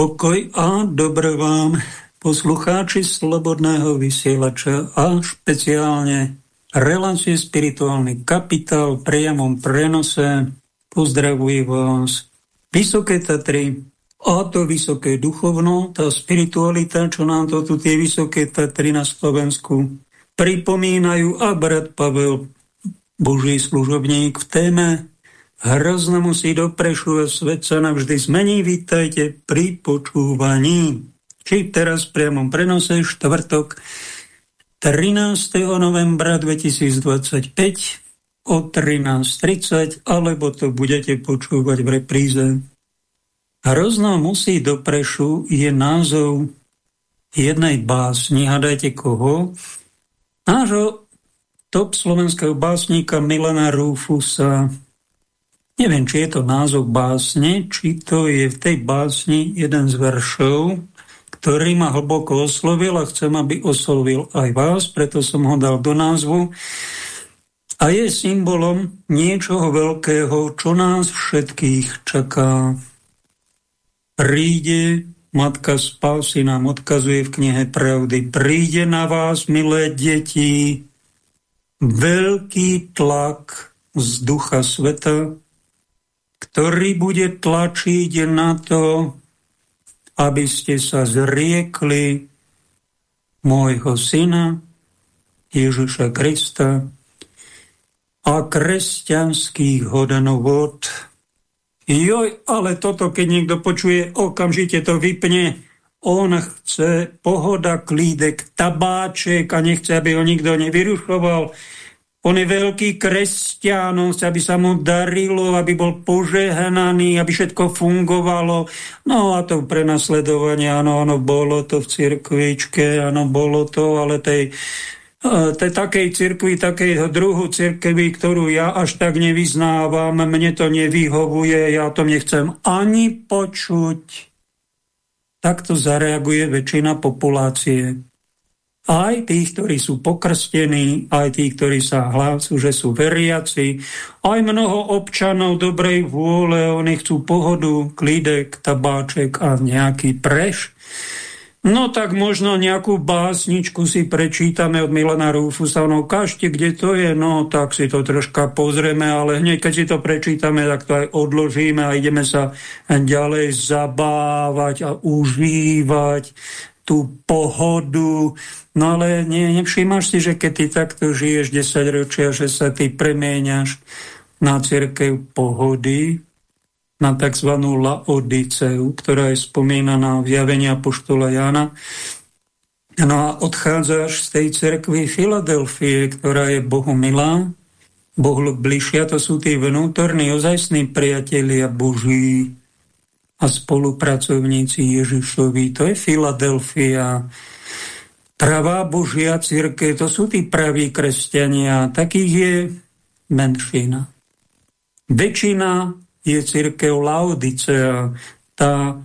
Pokoj a dobro vám, poslucháči Slobodného vysielača a špeciálne relácie Spirituálny kapitál v priamom prenose. Pozdravujem vás. Vysoké Tatry, a to vysoké duchovno, tá spiritualita, čo nám to tu tie vysoké Tatry na Slovensku pripomínajú a brat Pavel, Boží služobník v téme Hrozno musí doprešu a svet sa navždy zmení. Vítajte pri počúvaní. Či teraz priamom prenose štvrtok 13. novembra 2025 o 13.30, alebo to budete počúvať v repríze. Hrozno musí doprešu je názov jednej básni, hádajte koho, nášho top slovenského básnika Milana Rúfusa, Neviem, či je to názov básne, či to je v tej básni jeden z veršov, ktorý ma hlboko oslovil a chcem, aby oslovil aj vás, preto som ho dal do názvu. A je symbolom niečoho veľkého, čo nás všetkých čaká. Príde, Matka Spásy nám odkazuje v knihe Pravdy, príde na vás, milé deti, veľký tlak z ducha sveta, ktorý bude tlačiť na to, aby ste sa zriekli môjho syna Ježiša Krista a kresťanských hodnovod. Joj, ale toto, keď niekto počuje, okamžite to vypne. On chce pohoda, klídek, tabáček a nechce, aby ho nikto nevyrušoval on je veľký kresťan, aby sa mu darilo, aby bol požehnaný, aby všetko fungovalo. No a to prenasledovanie, áno, áno, bolo to v cirkvičke, áno, bolo to, ale tej, tej takej cirkvi, takej druhu cirkvi, ktorú ja až tak nevyznávam, mne to nevyhovuje, ja to nechcem ani počuť. Takto zareaguje väčšina populácie aj tých, ktorí sú pokrstení, aj tých, ktorí sa hlásu, že sú veriaci, aj mnoho občanov dobrej vôle, oni chcú pohodu, klídek, tabáček a nejaký preš. No tak možno nejakú básničku si prečítame od Milana Rúfusa, no kažte, kde to je, no tak si to troška pozrieme, ale hneď keď si to prečítame, tak to aj odložíme a ideme sa ďalej zabávať a užívať tú pohodu. No ale ne, nevšímaš si, že keď ty takto žiješ 10 ročia, že sa ty premieňaš na církev pohody, na tzv. Laodiceu, ktorá je spomínaná v javení Apoštola Jana. No a odchádzaš z tej cerkvy Filadelfie, ktorá je Bohu milá, Bohu bližšia, to sú tí vnútorní, ozajstní priatelia Boží, a spolupracovníci Ježišovi. To je Filadelfia. Pravá Božia círke, to sú tí praví kresťania. Takých je menšina. Väčšina je církev Laodicea, tá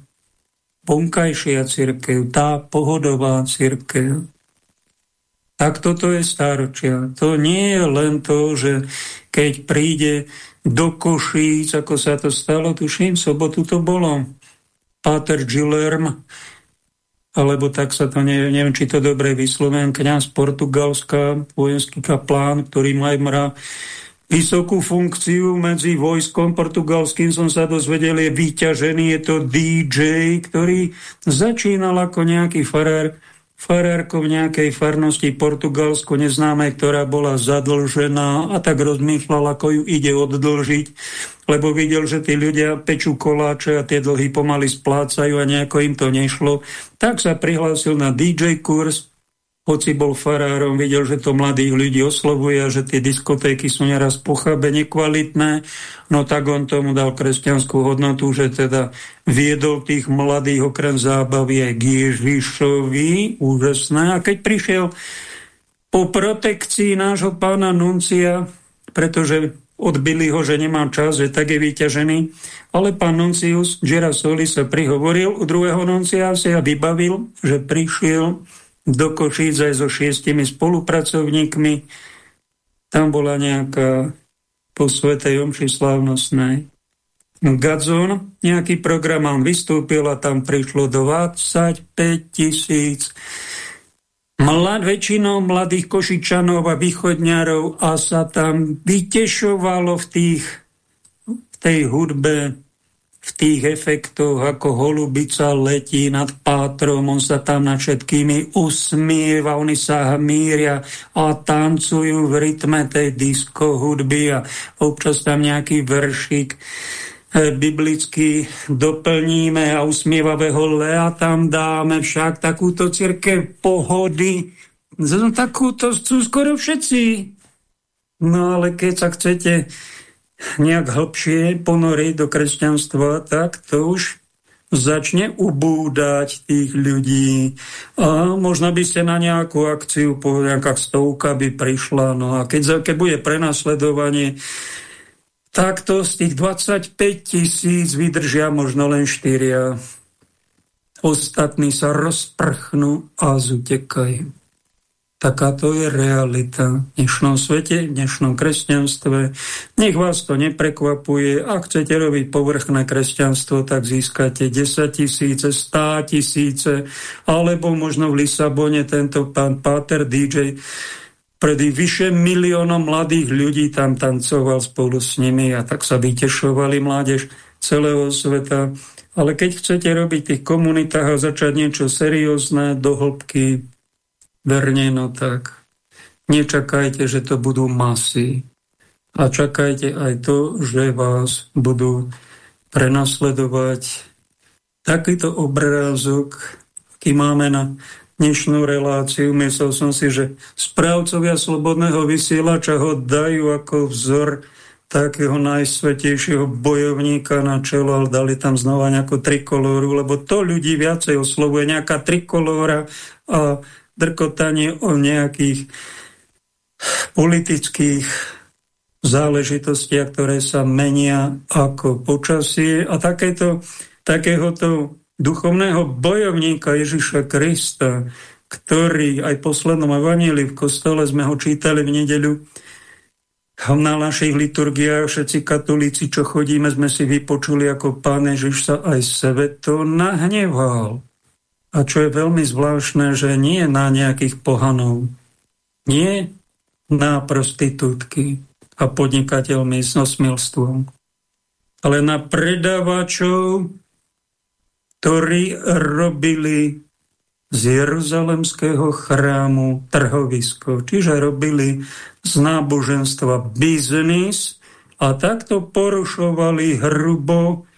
vonkajšia církev, tá pohodová církev. Tak toto je stáročia. To nie je len to, že keď príde do Košíc, ako sa to stalo, tuším, sobotu to bolo. Páter Gillerm, alebo tak sa to, neviem, neviem či to dobre vyslovujem, kniaz Portugalska, vojenský kaplán, ktorý má mra vysokú funkciu medzi vojskom portugalským, som sa dozvedel, je vyťažený, je to DJ, ktorý začínal ako nejaký farár farárko v nejakej farnosti Portugalsku neznámej, ktorá bola zadlžená a tak rozmýšľal, ako ju ide oddlžiť, lebo videl, že tí ľudia pečú koláče a tie dlhy pomaly splácajú a nejako im to nešlo. Tak sa prihlásil na DJ kurz, hoci bol farárom, videl, že to mladých ľudí oslovuje že tie diskotéky sú neraz pochábe nekvalitné, no tak on tomu dal kresťanskú hodnotu, že teda viedol tých mladých okrem zábavy aj k Ježišovi, úžasné. A keď prišiel po protekcii nášho pána Nuncia, pretože odbili ho, že nemá čas, že tak je vyťažený, ale pán Nuncius Girasoli sa prihovoril u druhého Nunciácia a vybavil, že prišiel do Košíc aj so šiestimi spolupracovníkmi. Tam bola nejaká po Svetej Omši slávnostnej. Gadzon, nejaký program, on vystúpil a tam prišlo 25 tisíc mlad, väčšinou mladých košičanov a východňarov a sa tam vytešovalo v, tých, v tej hudbe, v tých efektoch, ako holubica letí nad pátrom, on sa tam nad všetkými usmieva, oni sa hmíria a tancujú v rytme tej disco hudby a občas tam nejaký veršik E, biblicky doplníme a usmievavého Lea tam dáme však takúto církev pohody. Takúto sú skoro všetci. No ale keď sa chcete nejak hlbšie ponoriť do kresťanstva, tak to už začne ubúdať tých ľudí. A možno by ste na nejakú akciu, nejaká stovka by prišla. No a keď, keď bude prenasledovanie, Takto z tých 25 tisíc vydržia možno len štyria. Ostatní sa rozprchnú a zutekajú. Takáto je realita v dnešnom svete, v dnešnom kresťanstve. Nech vás to neprekvapuje. Ak chcete robiť povrchné kresťanstvo, tak získate 10 tisíce, 100 tisíce, alebo možno v Lisabone tento pán Páter DJ pred vyše miliónom mladých ľudí tam tancoval spolu s nimi a tak sa vytešovali mládež celého sveta. Ale keď chcete robiť v tých komunitách a začať niečo seriózne, do verne, no tak nečakajte, že to budú masy. A čakajte aj to, že vás budú prenasledovať. Takýto obrázok, aký máme na dnešnú reláciu. Myslel som si, že správcovia slobodného vysielača ho dajú ako vzor takého najsvetejšieho bojovníka na čelo, ale dali tam znova nejakú trikolóru, lebo to ľudí viacej oslovuje, nejaká trikolóra a drkotanie o nejakých politických záležitostiach, ktoré sa menia ako počasie a takéto, takéhoto duchovného bojovníka Ježiša Krista, ktorý aj v poslednom evaníli v kostole sme ho čítali v nedeľu, na našich liturgiách všetci katolíci, čo chodíme, sme si vypočuli, ako pán Ježiš sa aj sebe to nahneval. A čo je veľmi zvláštne, že nie na nejakých pohanov, nie na prostitútky a podnikateľmi s nosmilstvom, ale na predávačov ktorí robili z Jeruzalemského chrámu trhovisko, čiže robili z náboženstva biznis a takto porušovali hrubo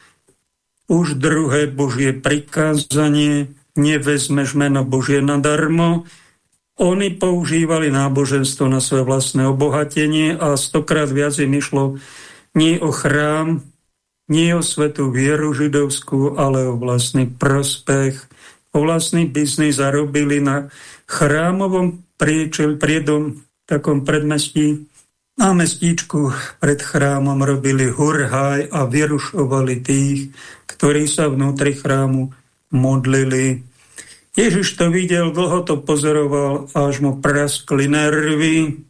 už druhé Božie prikázanie, nevezmeš meno Božie nadarmo. Oni používali náboženstvo na svoje vlastné obohatenie a stokrát viac im išlo nie o chrám, nie o svetú vieru židovskú, ale o vlastný prospech, o vlastný biznis a robili na chrámovom priečel, priedom takom predmestí na mestíčku pred chrámom robili hurhaj a vyrušovali tých, ktorí sa vnútri chrámu modlili. Ježiš to videl, dlho to pozoroval, až mu praskli nervy,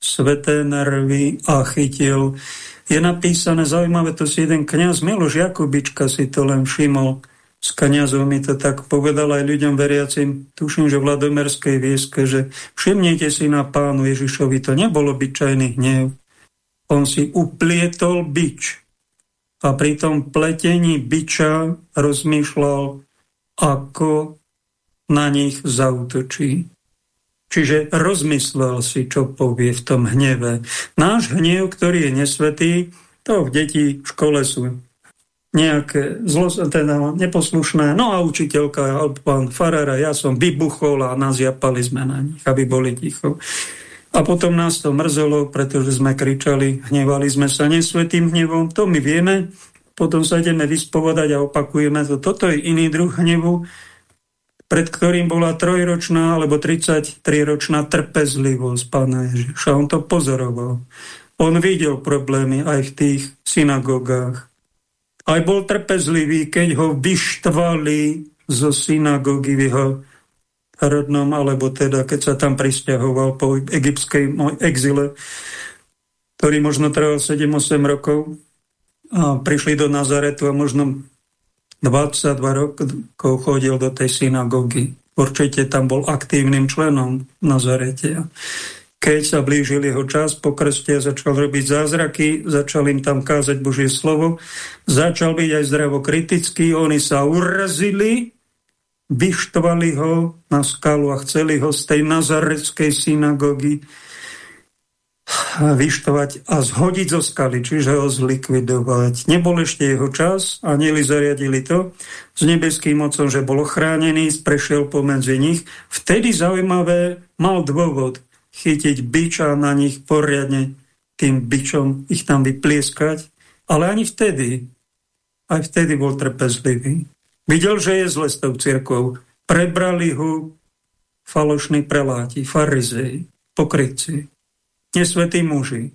sveté nervy a chytil. Je napísané, zaujímavé, to si jeden kňaz Miloš Jakubička si to len všimol, s kňazom mi to tak povedal aj ľuďom veriacim, tuším, že v Ladomerskej vieske, že všimnite si na pánu Ježišovi, to nebolo byčajný hnev. On si uplietol bič a pri tom pletení biča rozmýšľal, ako na nich zautočí. Čiže rozmyslel si, čo povie v tom hneve. Náš hnev, ktorý je nesvetý, to v deti v škole sú nejaké zlo, teda neposlušné. No a učiteľka, pán Farara, ja som vybuchol a nás japali sme na nich, aby boli ticho. A potom nás to mrzelo, pretože sme kričali, hnevali sme sa nesvetým hnevom, to my vieme, potom sa ideme vyspovedať a opakujeme to. Toto je iný druh hnevu, pred ktorým bola trojročná alebo 33-ročná trpezlivosť pána Ježiša. On to pozoroval. On videl problémy aj v tých synagogách. Aj bol trpezlivý, keď ho vyštvali zo synagógy v jeho rodnom, alebo teda keď sa tam pristahoval po egyptskej exile, ktorý možno trval 7-8 rokov. a prišli do Nazaretu a možno 22 rokov chodil do tej synagógy. Určite tam bol aktívnym členom Nazarete. Keď sa blížil jeho čas, po krste začal robiť zázraky, začal im tam kázať Božie slovo, začal byť aj zdravo kritický, oni sa urazili, vyštvali ho na skalu a chceli ho z tej nazareckej synagógy vyštovať a zhodiť zo skaly, čiže ho zlikvidovať. Nebol ešte jeho čas, anieli zariadili to s nebeským mocom, že bol ochránený, prešiel pomedzi nich. Vtedy zaujímavé, mal dôvod chytiť biča na nich poriadne, tým bičom ich tam vyplieskať, ale ani vtedy, aj vtedy bol trpezlivý. Videl, že je zle s tou cirkvou. Prebrali ho falošní preláti, farizei, pokrytci nesvetí muži.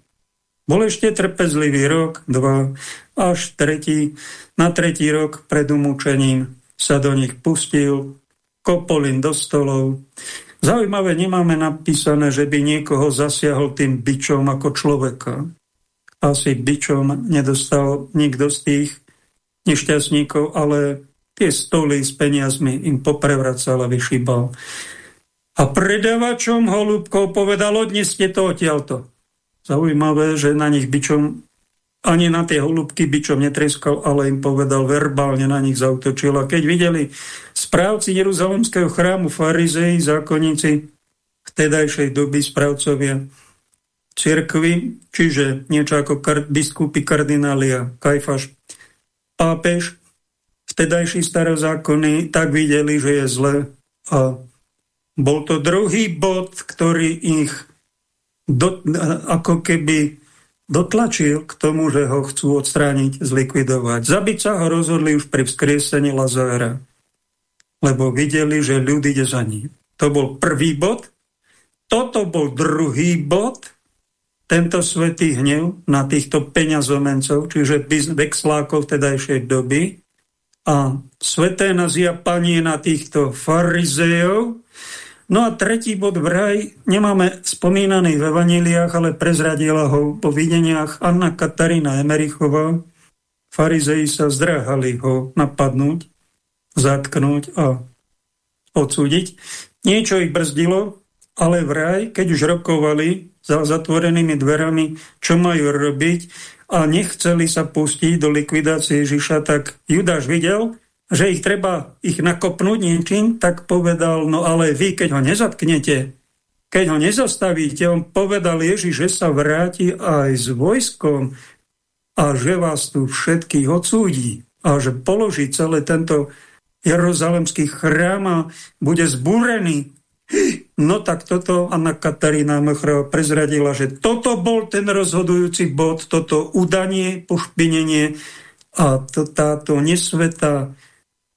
Bol ešte trpezlivý rok, dva, až tretí. Na tretí rok pred umúčením sa do nich pustil, kopolin do stolov. Zaujímavé, nemáme napísané, že by niekoho zasiahol tým bičom ako človeka. Asi bičom nedostal nikto z tých nešťastníkov, ale tie stoly s peniazmi im poprevracal a vyšíbal. A predávačom holúbkov povedal, odneste to odtiaľto. Zaujímavé, že na nich byčom, ani na tie holúbky byčom netreskal, ale im povedal, verbálne na nich zautočil. A keď videli správci Jeruzalemského chrámu, farizei, zákonníci vtedajšej doby správcovia cirkvy, čiže niečo ako kar biskupy kardinália, kajfaš, pápež, vtedajší starozákonní, tak videli, že je zle a bol to druhý bod, ktorý ich do, ako keby dotlačil k tomu, že ho chcú odstrániť, zlikvidovať. Zabiť sa ho rozhodli už pri vzkriesení Lazára, lebo videli, že ľud ide za ním. To bol prvý bod. Toto bol druhý bod, tento svetý hnev na týchto peňazomencov, čiže vexlákov tedajšej doby a sveté nazývanie na týchto farizejov, No a tretí bod vraj nemáme spomínaný v Evaniliách, ale prezradila ho po videniach Anna Katarína Emerichová. Farizei sa zdráhali ho napadnúť, zatknúť a odsúdiť. Niečo ich brzdilo, ale vraj, keď už rokovali za zatvorenými dverami, čo majú robiť a nechceli sa pustiť do likvidácie Ježiša, tak Judáš videl, že ich treba ich nakopnúť niečím, tak povedal, no ale vy, keď ho nezatknete, keď ho nezastavíte, on povedal Ježiš, že sa vráti aj s vojskom a že vás tu všetkých odsúdi a že položí celé tento Jeruzalemský chrám a bude zbúrený. No tak toto Anna Katarína Mochrova prezradila, že toto bol ten rozhodujúci bod, toto udanie, pošpinenie a to, táto nesveta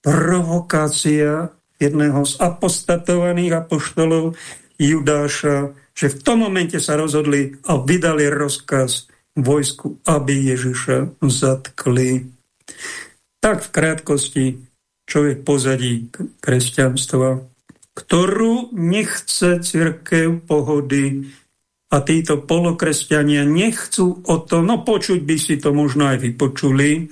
provokácia jedného z apostatovaných apoštolov Judáša, že v tom momente sa rozhodli a vydali rozkaz vojsku, aby Ježiša zatkli. Tak v krátkosti, čo je pozadí kresťanstva, ktorú nechce církev pohody a títo polokresťania nechcú o to, no počuť by si to možno aj vypočuli,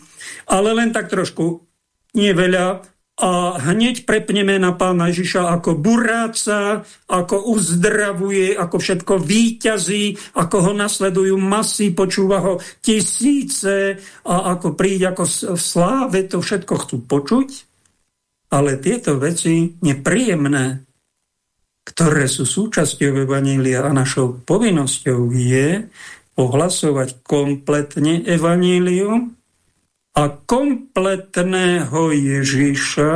ale len tak trošku nie veľa, a hneď prepneme na pána Ježiša ako buráca, ako uzdravuje, ako všetko výťazí, ako ho nasledujú masy, počúva ho tisíce a ako príde ako v sláve, to všetko chcú počuť. Ale tieto veci nepríjemné, ktoré sú súčasťou Evanília a našou povinnosťou je ohlasovať kompletne Evanílium, a kompletného Ježiša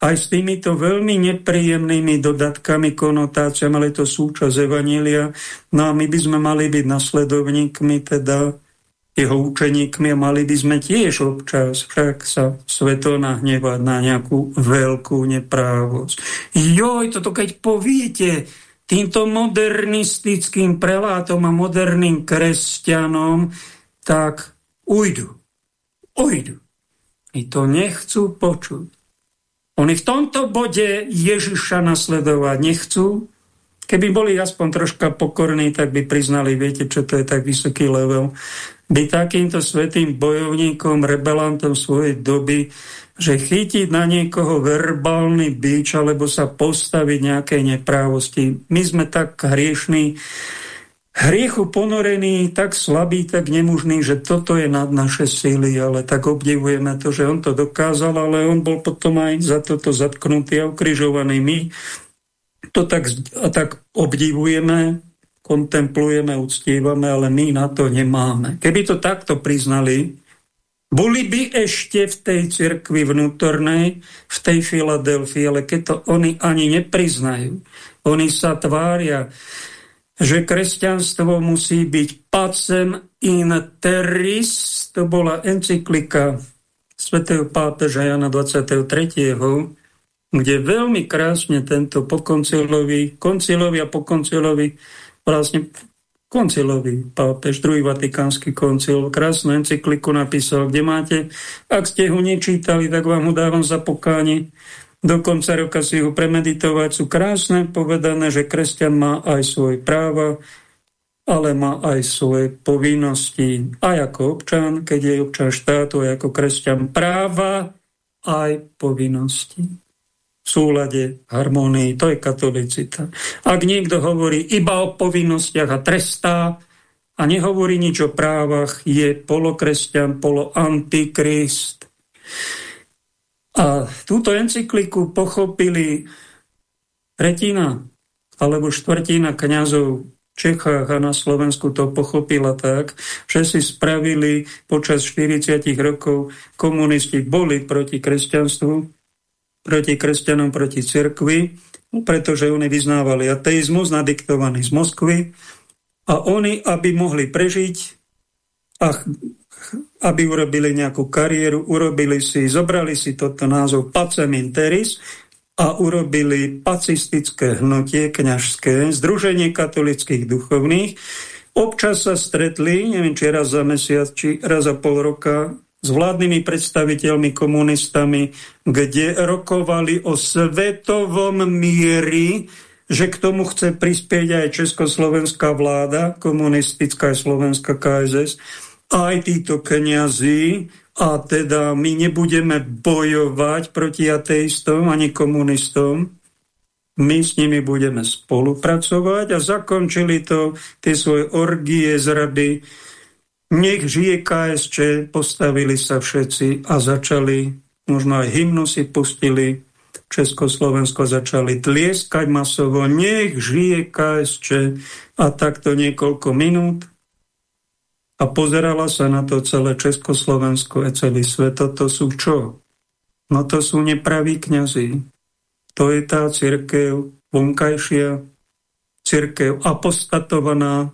aj s týmito veľmi nepríjemnými dodatkami, konotáciami, ale to súčasť Evanília. No a my by sme mali byť nasledovníkmi, teda jeho učeníkmi a mali by sme tiež občas však sa sveto nahnevať na nejakú veľkú neprávosť. Joj, toto keď poviete týmto modernistickým prelátom a moderným kresťanom, tak ujdu ujdu. I to nechcú počuť. Oni v tomto bode Ježiša nasledovať nechcú, Keby boli aspoň troška pokorní, tak by priznali, viete, čo to je tak vysoký level. By takýmto svetým bojovníkom, rebelantom svojej doby, že chytiť na niekoho verbálny bič alebo sa postaviť nejakej neprávosti. My sme tak hriešní, hriechu ponorený, tak slabý, tak nemužný, že toto je nad naše síly, ale tak obdivujeme to, že on to dokázal, ale on bol potom aj za toto zatknutý a ukrižovaný. My to tak, tak obdivujeme, kontemplujeme, uctívame, ale my na to nemáme. Keby to takto priznali, boli by ešte v tej cirkvi vnútornej, v tej Filadelfii, ale keď to oni ani nepriznajú, oni sa tvária, že kresťanstvo musí byť pacem in terris, to bola encyklika svätého pápeža Jana 23., kde veľmi krásne tento pokoncilový, koncilový a pokoncilový, vlastne koncilový pápež, druhý vatikánsky koncil, krásnu encykliku napísal, kde máte, ak ste ho nečítali, tak vám ho dávam za pokáni, do konca roka si ho premeditovať. Sú krásne povedané, že kresťan má aj svoje práva, ale má aj svoje povinnosti. Aj ako občan, keď je občan štátu, aj ako kresťan práva, aj povinnosti. V súlade, harmonii, to je katolicita. Ak niekto hovorí iba o povinnostiach a trestá a nehovorí nič o právach, je polokresťan, poloantikrist. A túto encykliku pochopili tretina alebo štvrtina kňazov v Čechách a na Slovensku to pochopila tak, že si spravili počas 40 rokov komunisti boli proti kresťanstvu, proti kresťanom, proti cirkvi, pretože oni vyznávali ateizmus nadiktovaný z Moskvy a oni, aby mohli prežiť a aby urobili nejakú kariéru, urobili si, zobrali si toto názov Pacem Interis a urobili pacistické hnutie kňažské, Združenie katolických duchovných. Občas sa stretli, neviem, či raz za mesiac, či raz za pol roka, s vládnymi predstaviteľmi, komunistami, kde rokovali o svetovom miery, že k tomu chce prispieť aj československá vláda, komunistická aj slovenská KSS, aj títo kniazy a teda my nebudeme bojovať proti ateistom ani komunistom, my s nimi budeme spolupracovať a zakončili to tie svoje orgie z rady. Nech žije KSČ, postavili sa všetci a začali, možno aj hymnu si pustili, Československo začali tlieskať masovo, nech žije KSČ a takto niekoľko minút a pozerala sa na to celé Československo a celý svet. Toto sú čo? No to sú nepraví kňazi. To je tá církev vonkajšia, církev apostatovaná.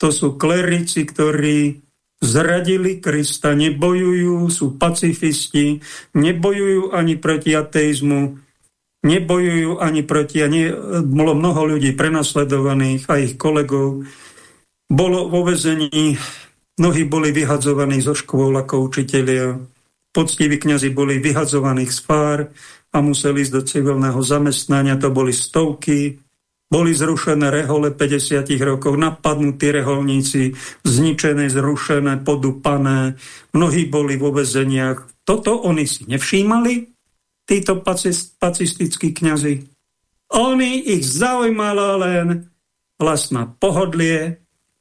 To sú klerici, ktorí zradili Krista, nebojujú, sú pacifisti, nebojujú ani proti ateizmu, nebojujú ani proti, a bolo mnoho ľudí prenasledovaných a ich kolegov, bolo vo vezení, mnohí boli vyhadzovaní zo škôl ako učitelia, poctiví kňazi boli vyhadzovaní z pár a museli ísť do civilného zamestnania, to boli stovky, boli zrušené rehole 50 rokov, napadnutí reholníci, zničené, zrušené, podupané, mnohí boli vo vezeniach. Toto oni si nevšímali, títo pacistickí kňazi. Oni ich zaujímalo len vlastná pohodlie,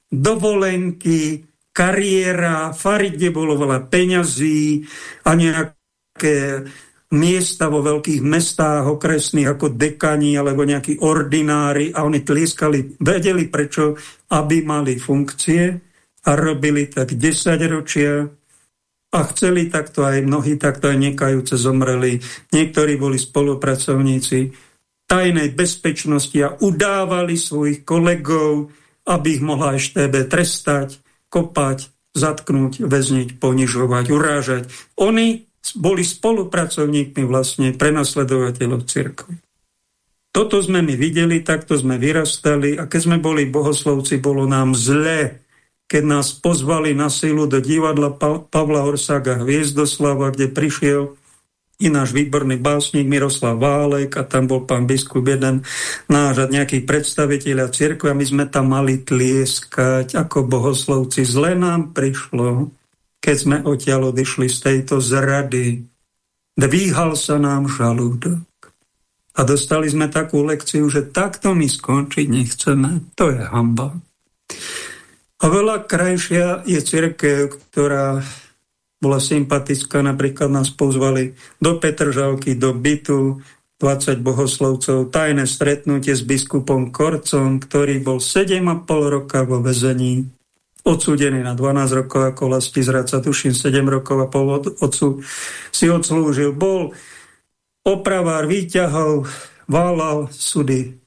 dovolenky, kariéra, fary, kde bolo veľa peňazí a nejaké miesta vo veľkých mestách okresných ako dekani alebo nejakí ordinári a oni tlieskali, vedeli prečo, aby mali funkcie a robili tak 10 ročia a chceli takto aj mnohí, takto aj nekajúce zomreli. Niektorí boli spolupracovníci tajnej bezpečnosti a udávali svojich kolegov, aby ich mohla EŠTB trestať, kopať, zatknúť, väzniť, ponižovať, urážať. Oni boli spolupracovníkmi vlastne prenasledovateľov cirkvi. Toto sme my videli, takto sme vyrastali a keď sme boli bohoslovci, bolo nám zle, keď nás pozvali na silu do divadla pa Pavla Orsaga Hviezdoslava, kde prišiel i náš výborný básnik Miroslav Válek a tam bol pán biskup jeden náš a nejaký predstaviteľ cirkvi a my sme tam mali tlieskať ako bohoslovci. Zle nám prišlo, keď sme odtiaľ odišli z tejto zrady. Dvíhal sa nám žalúdok. A dostali sme takú lekciu, že takto my skončiť nechceme. To je hamba. Oveľa krajšia je církev, ktorá bola sympatická, napríklad nás pozvali do Petržalky, do bytu, 20 bohoslovcov, tajné stretnutie s biskupom Korcom, ktorý bol 7,5 roka vo vezení, odsúdený na 12 rokov ako vlasti zradca, tuším 7 rokov a pol od, odsu, si odslúžil. Bol opravár výťahov, válal sudy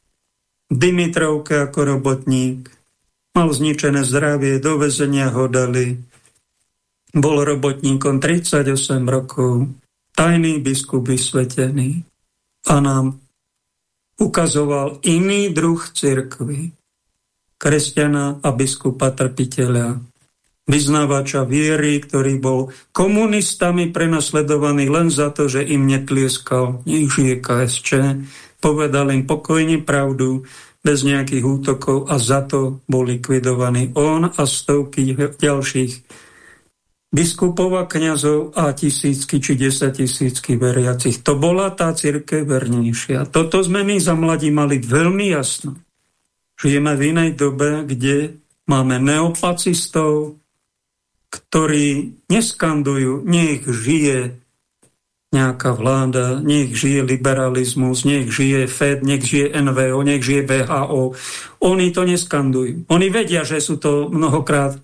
Dimitrovke ako robotník, mal zničené zdravie, do vezenia ho dali, bol robotníkom 38 rokov, tajný biskup vysvetený a nám ukazoval iný druh cirkvy, kresťana a biskupa trpiteľa, vyznávača viery, ktorý bol komunistami prenasledovaný len za to, že im netlieskal, nech KSČ, povedal im pokojne pravdu, bez nejakých útokov a za to bol likvidovaný on a stovky ďalších biskupov a kniazov a tisícky či desatisícky veriacich. To bola tá církev vernejšia. Toto sme my za mladí mali veľmi jasno. Žijeme v inej dobe, kde máme neopacistov, ktorí neskandujú, nech žije nejaká vláda, nech žije liberalizmus, nech žije FED, nech žije NVO, nech žije VHO. Oni to neskandujú. Oni vedia, že sú to mnohokrát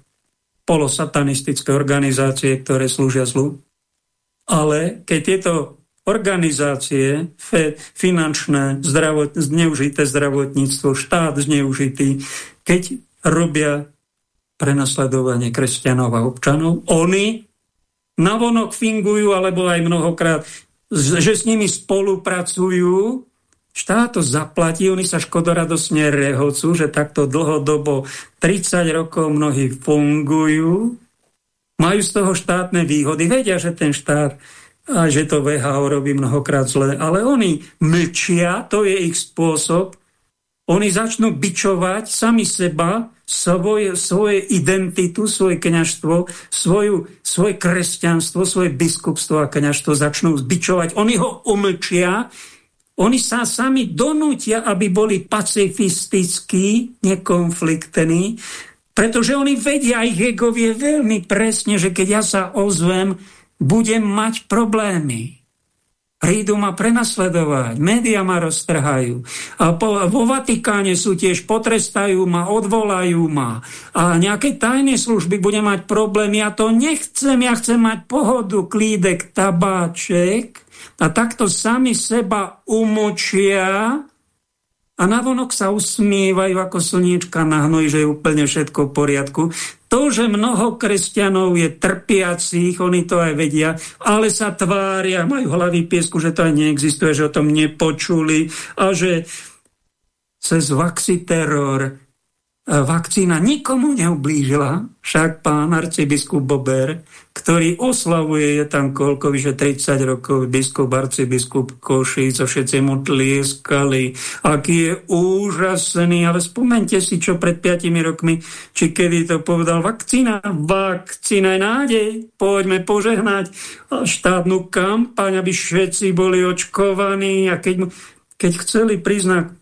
polosatanistické organizácie, ktoré slúžia zlu. Ale keď tieto organizácie, finančné, zdravot, zneužité zdravotníctvo, štát zneužitý, keď robia prenasledovanie kresťanov a občanov, oni navonok fingujú, alebo aj mnohokrát, že s nimi spolupracujú, Štát to zaplatí, oni sa škodoradosne rehocú, že takto dlhodobo 30 rokov mnohí fungujú, majú z toho štátne výhody, vedia, že ten štát a že to VHO robí mnohokrát zle, ale oni mlčia, to je ich spôsob, oni začnú bičovať sami seba, svoje, svoje identitu, svoje kňažstvo, svoju, svoje kresťanstvo, svoje biskupstvo a kňažstvo začnú zbičovať. Oni ho umlčia, oni sa sami donútia, aby boli pacifistickí, nekonfliktní, pretože oni vedia, ich ego vie veľmi presne, že keď ja sa ozvem, budem mať problémy. Prídu ma prenasledovať, média ma roztrhajú. A po, vo Vatikáne sú tiež, potrestajú ma, odvolajú ma. A nejaké tajné služby budem mať problémy. Ja to nechcem, ja chcem mať pohodu, klídek, tabáček a takto sami seba umočia a navonok sa usmievajú ako slniečka na hnoj, že je úplne všetko v poriadku. To, že mnoho kresťanov je trpiacich, oni to aj vedia, ale sa tvária, majú hlavy piesku, že to aj neexistuje, že o tom nepočuli a že cez vaxi teror vakcína nikomu neublížila, však pán arcibiskup Bober, ktorý oslavuje, je tam koľko, vyše 30 rokov, biskup, arcibiskup Košic, a všetci mu tlieskali, aký je úžasný, ale spomente si, čo pred 5 rokmi, či kedy to povedal, vakcína, vakcína je nádej, poďme požehnať. Štátnu kampaň, aby všetci boli očkovaní a keď, keď chceli priznať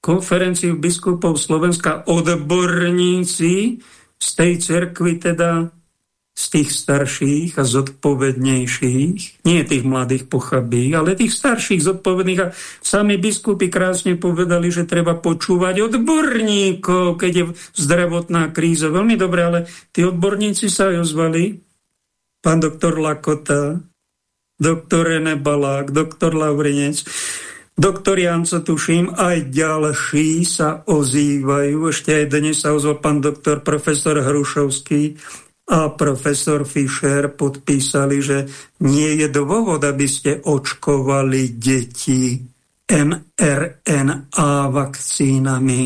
konferenciu biskupov Slovenska odborníci z tej cerkvy, teda z tých starších a zodpovednejších, nie tých mladých pochabí, ale tých starších zodpovedných a sami biskupy krásne povedali, že treba počúvať odborníkov, keď je zdravotná kríza. Veľmi dobre, ale tí odborníci sa aj ozvali. Pán doktor Lakota, doktor René Balák, doktor Laurinec, Doktor Janco, tuším, aj ďalší sa ozývajú. Ešte aj dnes sa ozval pán doktor profesor Hrušovský a profesor Fischer podpísali, že nie je dôvod, aby ste očkovali deti mRNA vakcínami.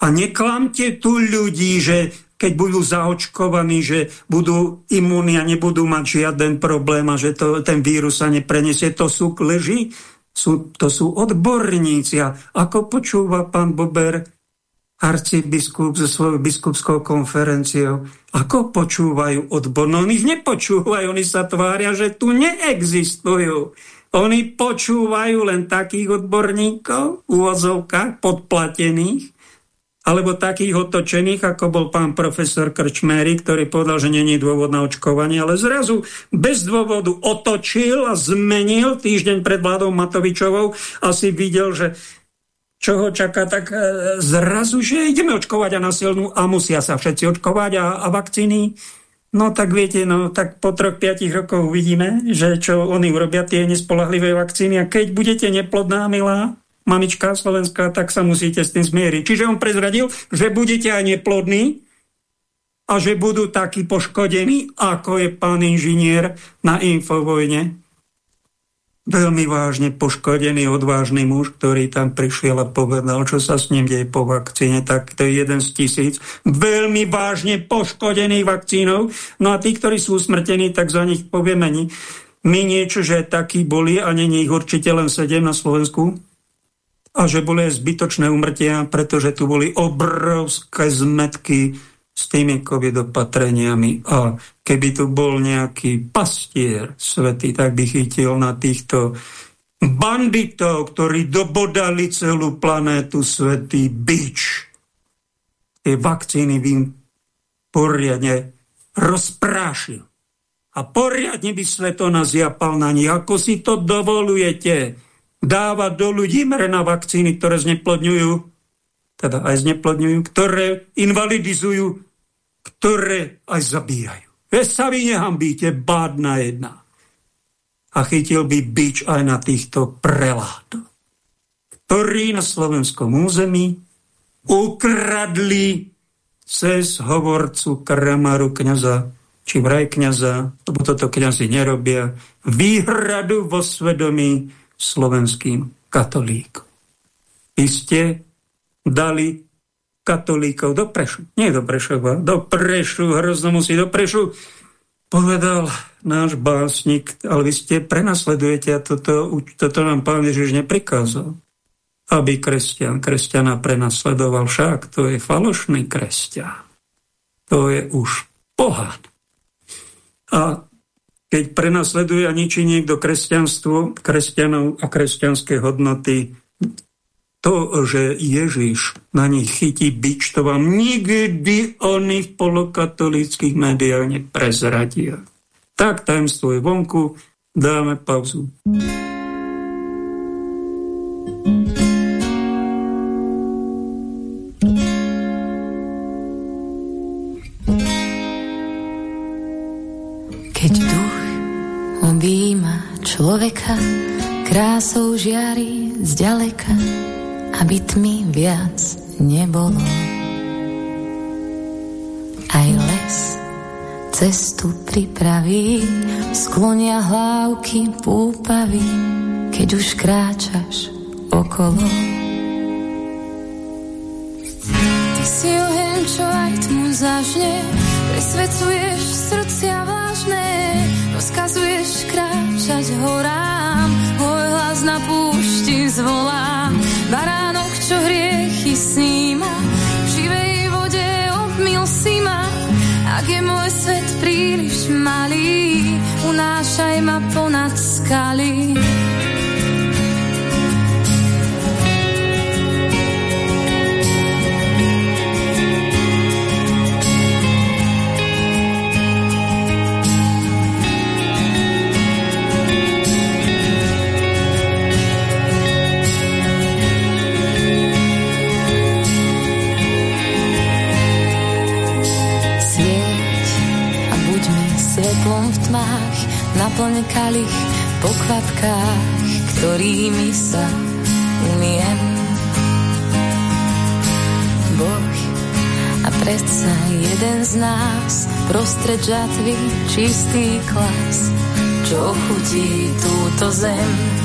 A neklamte tu ľudí, že keď budú zaočkovaní, že budú imúni a nebudú mať žiaden problém a že to, ten vírus sa nepreniesie. To sú leži, sú, to sú odborníci. A ako počúva pán Bober, arcibiskup so svojou biskupskou konferenciou, ako počúvajú odbor? No oni ich nepočúvajú, oni sa tvária, že tu neexistujú. Oni počúvajú len takých odborníkov, úvozovkách, podplatených, alebo takých otočených, ako bol pán profesor Krčmery, ktorý povedal, že není dôvod na očkovanie, ale zrazu bez dôvodu otočil a zmenil týždeň pred vládou Matovičovou a si videl, že čo ho čaká, tak e, zrazu, že ideme očkovať a na silnú a musia sa všetci očkovať a, a vakcíny. No tak viete, no tak po troch, piatich rokoch uvidíme, že čo oni urobia tie nespolahlivé vakcíny a keď budete neplodná, milá, mamička slovenská, tak sa musíte s tým zmieriť. Čiže on prezradil, že budete aj neplodní a že budú takí poškodení, ako je pán inžinier na Infovojne. Veľmi vážne poškodený, odvážny muž, ktorý tam prišiel a povedal, čo sa s ním deje po vakcíne, tak to je jeden z tisíc. Veľmi vážne poškodený vakcínou. No a tí, ktorí sú usmrtení, tak za nich povieme my niečo, že takí boli a není ich určite len sedem na Slovensku a že boli zbytočné umrtia, pretože tu boli obrovské zmetky s tými covid opatreniami. A keby tu bol nejaký pastier svety, tak by chytil na týchto banditov, ktorí dobodali celú planétu svetý bič. Tie vakcíny by im poriadne rozprášil. A poriadne by sveto nazjapal na nich. Ako si to dovolujete? Dávať do ľudí mrená vakcíny, ktoré zneplodňujú, teda aj zneplodňujú, ktoré invalidizujú, ktoré aj zabíjajú. Veď sa vy nehambíte, bádna jedna. A chytil by bič aj na týchto prelátoch, ktorí na slovenskom území ukradli cez hovorcu kramaru kniaza, či vraj kniaza, lebo toto kniazy nerobia, výhradu vo svedomí slovenským katolíkom. Vy ste dali katolíkov do Prešu. Nie do Prešova, do Prešu, hrozno musí do Prešu. Povedal náš básnik, ale vy ste prenasledujete a toto, toto nám pán Ježiš neprikázal. Aby kresťan kresťana prenasledoval však, to je falošný kresťan. To je už pohán. A keď prenasleduje a ničí niekto kresťanstvo, kresťanov a kresťanské hodnoty, to, že Ježiš na nich chytí bič, to vám nikdy oni v polokatolických médiách neprezradia. Tak tajemstvo je vonku, dáme pauzu. Človeka, krásou žiari zďaleka, aby tmy viac nebolo. Aj les cestu pripraví, sklonia hlávky púpavy, keď už kráčaš okolo. Ty si oheň, čo aj tmu zažne, presvedcuješ srdcia vážne, rozkazuješ kráčať horám, môj hlas na púšti zvolá. Baránok, čo hriechy sníma, v živej vode obmil si ma. Ak je môj svet príliš malý, unášaj ma ponad skaly. Naplň kalich po kvapkách, ktorými sa umiem. Boh a predsa jeden z nás prostred žatvy čistý klas, čo chutí túto zem.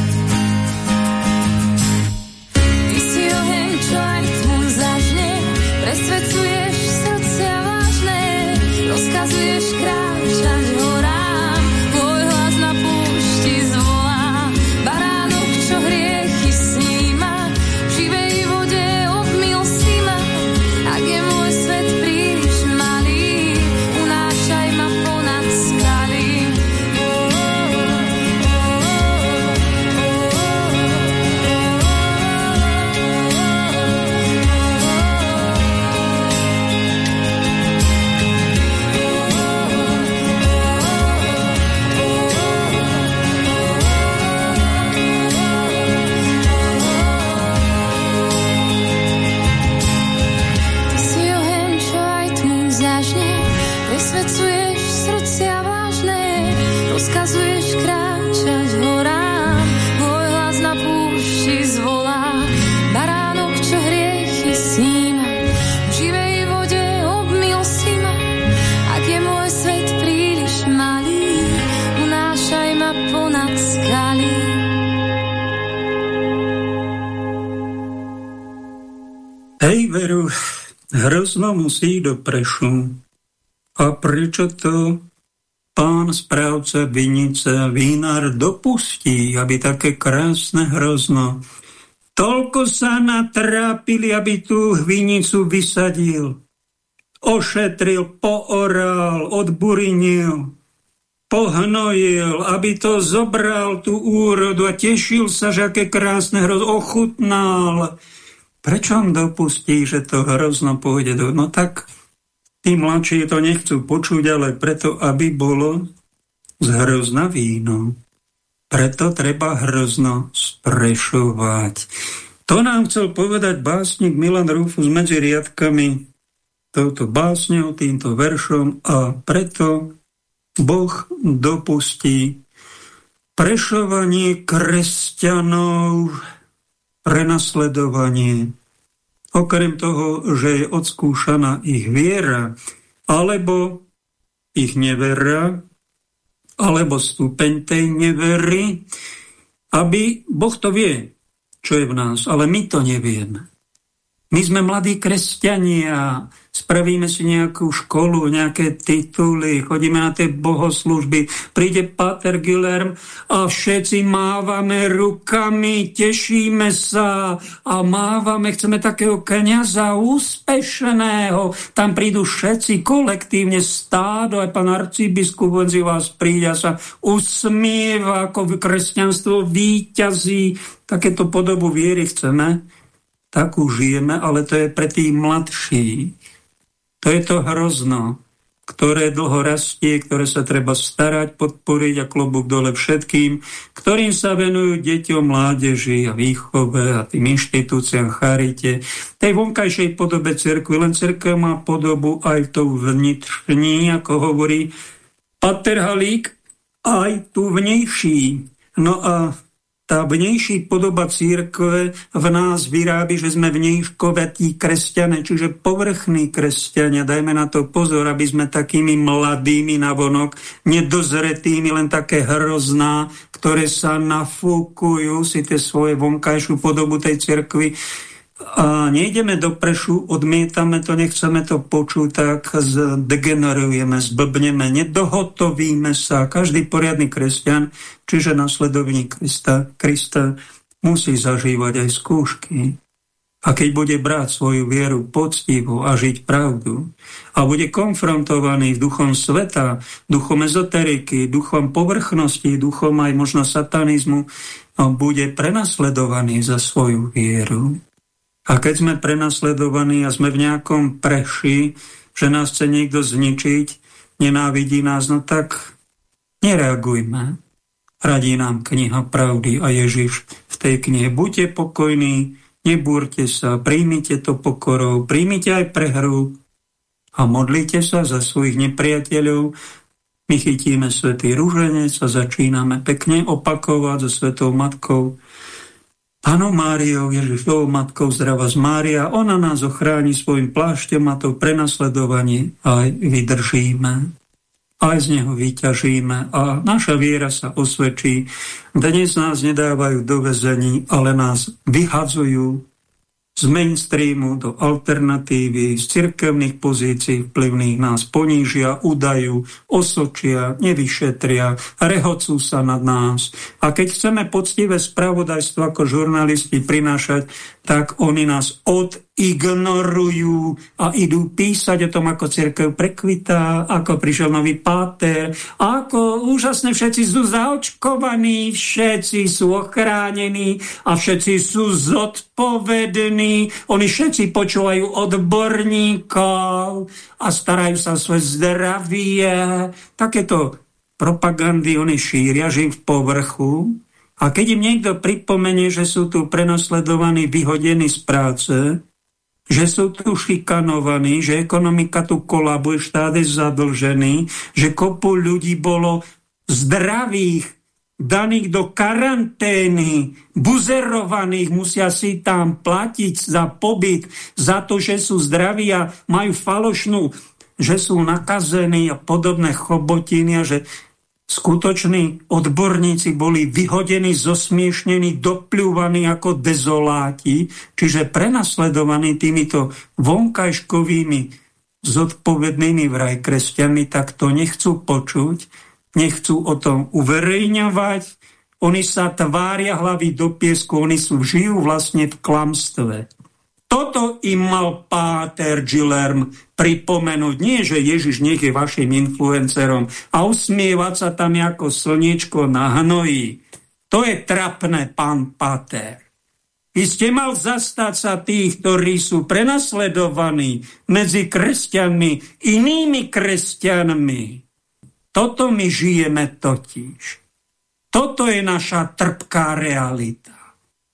ponad skaly. Hej Veru, hrozno musí do Prešu. A prečo to pán správca vinice vínar dopustí, aby také krásne hrozno Toľko sa natrápili, aby tú hvinicu vysadil, ošetril, pooral, odburinil pohnojil, aby to zobral tú úrodu a tešil sa, že aké krásne hroz ochutnal. Prečo on dopustí, že to hrozno pôjde do... No tak tí mladší to nechcú počuť, ale preto, aby bolo z hrozna víno. Preto treba hrozno sprešovať. To nám chcel povedať básnik Milan Rufus medzi riadkami touto básňou, týmto veršom a preto Boh dopustí prešovanie kresťanov, prenasledovanie, okrem toho, že je odskúšaná ich viera, alebo ich nevera, alebo stupeň tej nevery, aby Boh to vie, čo je v nás, ale my to nevieme. My sme mladí kresťania, spravíme si nejakú školu, nejaké tituly, chodíme na tie bohoslužby, príde Pater Gillerm a všetci mávame rukami, tešíme sa a mávame, chceme takého kniaza úspešného. Tam prídu všetci kolektívne stádo, aj pán arcibiskup medzi vás príde a sa usmieva, ako kresťanstvo výťazí. Takéto podobu viery chceme takú žijeme, ale to je pre tých mladších. To je to hrozno, ktoré dlho rastie, ktoré sa treba starať, podporiť a klobúk dole všetkým, ktorým sa venujú deťom, mládeži a výchove a tým inštitúciám, charite. Tej vonkajšej podobe cerkvy, len cerkev má podobu aj tou vnitřní, ako hovorí Pater Halík, aj tu vnejší. No a tá vnejší podoba církve v nás vyrábi, že sme vnejškovetí kresťania, čiže povrchní kresťania. Dajme na to pozor, aby sme takými mladými navonok, nedozretými, len také hrozná, ktoré sa nafúkujú si tie svoje vonkajšiu podobu tej cirkvi, a nejdeme do prešu, odmietame to, nechceme to počuť, tak degenerujeme, zblbneme, nedohotovíme sa. Každý poriadny kresťan, čiže nasledovník Krista, Krista musí zažívať aj skúšky. A keď bude brať svoju vieru poctivo a žiť pravdu a bude konfrontovaný duchom sveta, duchom ezoteriky, duchom povrchnosti, duchom aj možno satanizmu, bude prenasledovaný za svoju vieru. A keď sme prenasledovaní a sme v nejakom preši, že nás chce niekto zničiť, nenávidí nás, no tak nereagujme. Radí nám kniha pravdy a Ježiš v tej knihe. Buďte pokojní, nebúrte sa, príjmite to pokorou, príjmite aj prehru a modlite sa za svojich nepriateľov. My chytíme svätý rúženec a začíname pekne opakovať so svetou matkou Pánom Máriou, Ježišovou matkou zdrava z Mária, ona nás ochráni svojim plášťom a to prenasledovanie aj vydržíme. Aj z neho vyťažíme a naša viera sa osvedčí. Dnes nás nedávajú do vezení, ale nás vyhadzujú z mainstreamu do alternatívy, z cirkevných pozícií vplyvných nás ponížia, udajú, osočia, nevyšetria, rehocú sa nad nás. A keď chceme poctivé spravodajstvo ako žurnalisti prinášať, tak oni nás odignorujú a idú písať o tom, ako cirkev prekvitá, ako prišiel nový páter, ako úžasne všetci sú zaočkovaní, všetci sú ochránení a všetci sú zodpovední. Oni všetci počúvajú odborníkov a starajú sa o svoje zdravie. Takéto propagandy oni šíria, žijú v povrchu a keď im niekto pripomenie, že sú tu prenasledovaní, vyhodení z práce, že sú tu šikanovaní, že ekonomika tu kolabuje, štát je zadlžený, že kopu ľudí bolo zdravých, daných do karantény, buzerovaných, musia si tam platiť za pobyt, za to, že sú zdraví a majú falošnú, že sú nakazení a podobné chobotiny a že skutoční odborníci boli vyhodení, zosmiešnení, dopľúvaní ako dezoláti, čiže prenasledovaní týmito vonkajškovými zodpovednými vraj kresťanmi, tak to nechcú počuť, nechcú o tom uverejňovať, oni sa tvária hlavy do piesku, oni sú, žijú vlastne v klamstve. Toto im mal Páter Gillerm pripomenúť. Nie, že Ježiš nech je vašim influencerom a usmievať sa tam ako slniečko na hnoji. To je trapné, pán Páter. Vy ste mal zastať sa tých, ktorí sú prenasledovaní medzi kresťanmi, inými kresťanmi. Toto my žijeme totiž. Toto je naša trpká realita.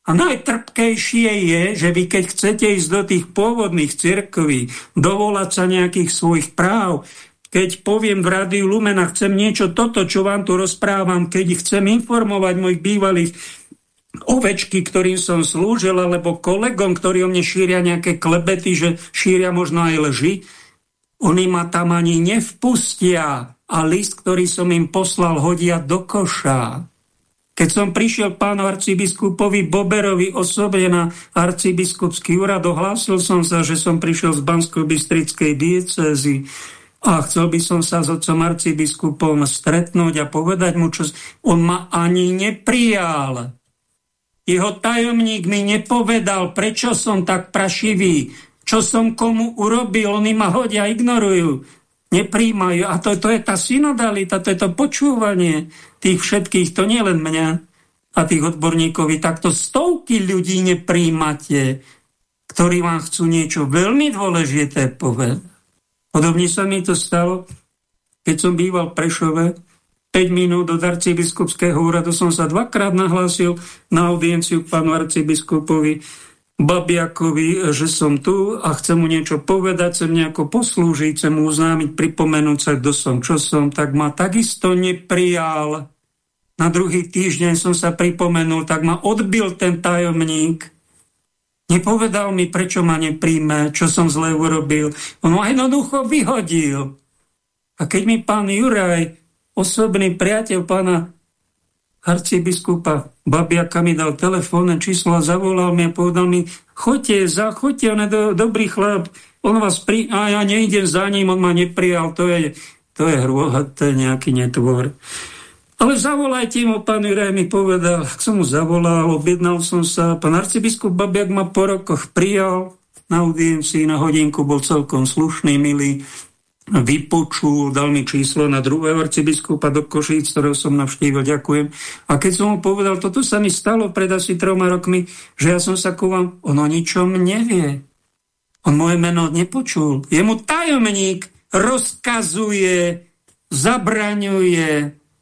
A najtrpkejšie je, že vy keď chcete ísť do tých pôvodných cirkví, dovolať sa nejakých svojich práv, keď poviem v rádiu Lumena, chcem niečo toto, čo vám tu rozprávam, keď chcem informovať mojich bývalých ovečky, ktorým som slúžil, alebo kolegom, ktorí o mne šíria nejaké klebety, že šíria možno aj lži, oni ma tam ani nevpustia a list, ktorý som im poslal, hodia do koša. Keď som prišiel pánu arcibiskupovi Boberovi osobne na arcibiskupský úrad, ohlásil som sa, že som prišiel z Bansko-Bystrickej diecézy a chcel by som sa s otcom arcibiskupom stretnúť a povedať mu, čo... On ma ani neprijal. Jeho tajomník mi nepovedal, prečo som tak prašivý, čo som komu urobil, oni ma hodia, ignorujú nepríjmajú. A to, to je tá synodalita, to je to počúvanie tých všetkých, to nie len mňa a tých odborníkov, vy takto stovky ľudí nepríjmate, ktorí vám chcú niečo veľmi dôležité povedať. Podobne sa mi to stalo, keď som býval v Prešove, 5 minút od arcibiskupského úradu som sa dvakrát nahlásil na audienciu k pánu arcibiskupovi Babiakovi, že som tu a chcem mu niečo povedať, chcem nejako poslúžiť, chcem mu uznámiť, pripomenúť sa, kto som, čo som, tak ma takisto neprijal. Na druhý týždeň som sa pripomenul, tak ma odbil ten tajomník. Nepovedal mi, prečo ma nepríjme, čo som zle urobil. On ma jednoducho vyhodil. A keď mi pán Juraj, osobný priateľ pána arcibiskupa Babiaka mi dal telefónne číslo a zavolal mi a povedal mi, choďte, za, choďte, on je do, dobrý chlap, on vás pri... A ja nejdem za ním, on ma neprijal, to je, to je hrôha, to je nejaký netvor. Ale zavolajte mu, pán Juraj mi povedal, ak som mu zavolal, objednal som sa, pán arcibiskup Babiak ma po rokoch prijal. Na audiencii, na hodinku bol celkom slušný, milý, vypočul, dal mi číslo na druhého arcibiskupa do Košíc, ktorého som navštívil, ďakujem. A keď som mu povedal, toto sa mi stalo pred asi troma rokmi, že ja som sa ku vám, on o ničom nevie. On moje meno nepočul. Jemu tajomník rozkazuje, zabraňuje,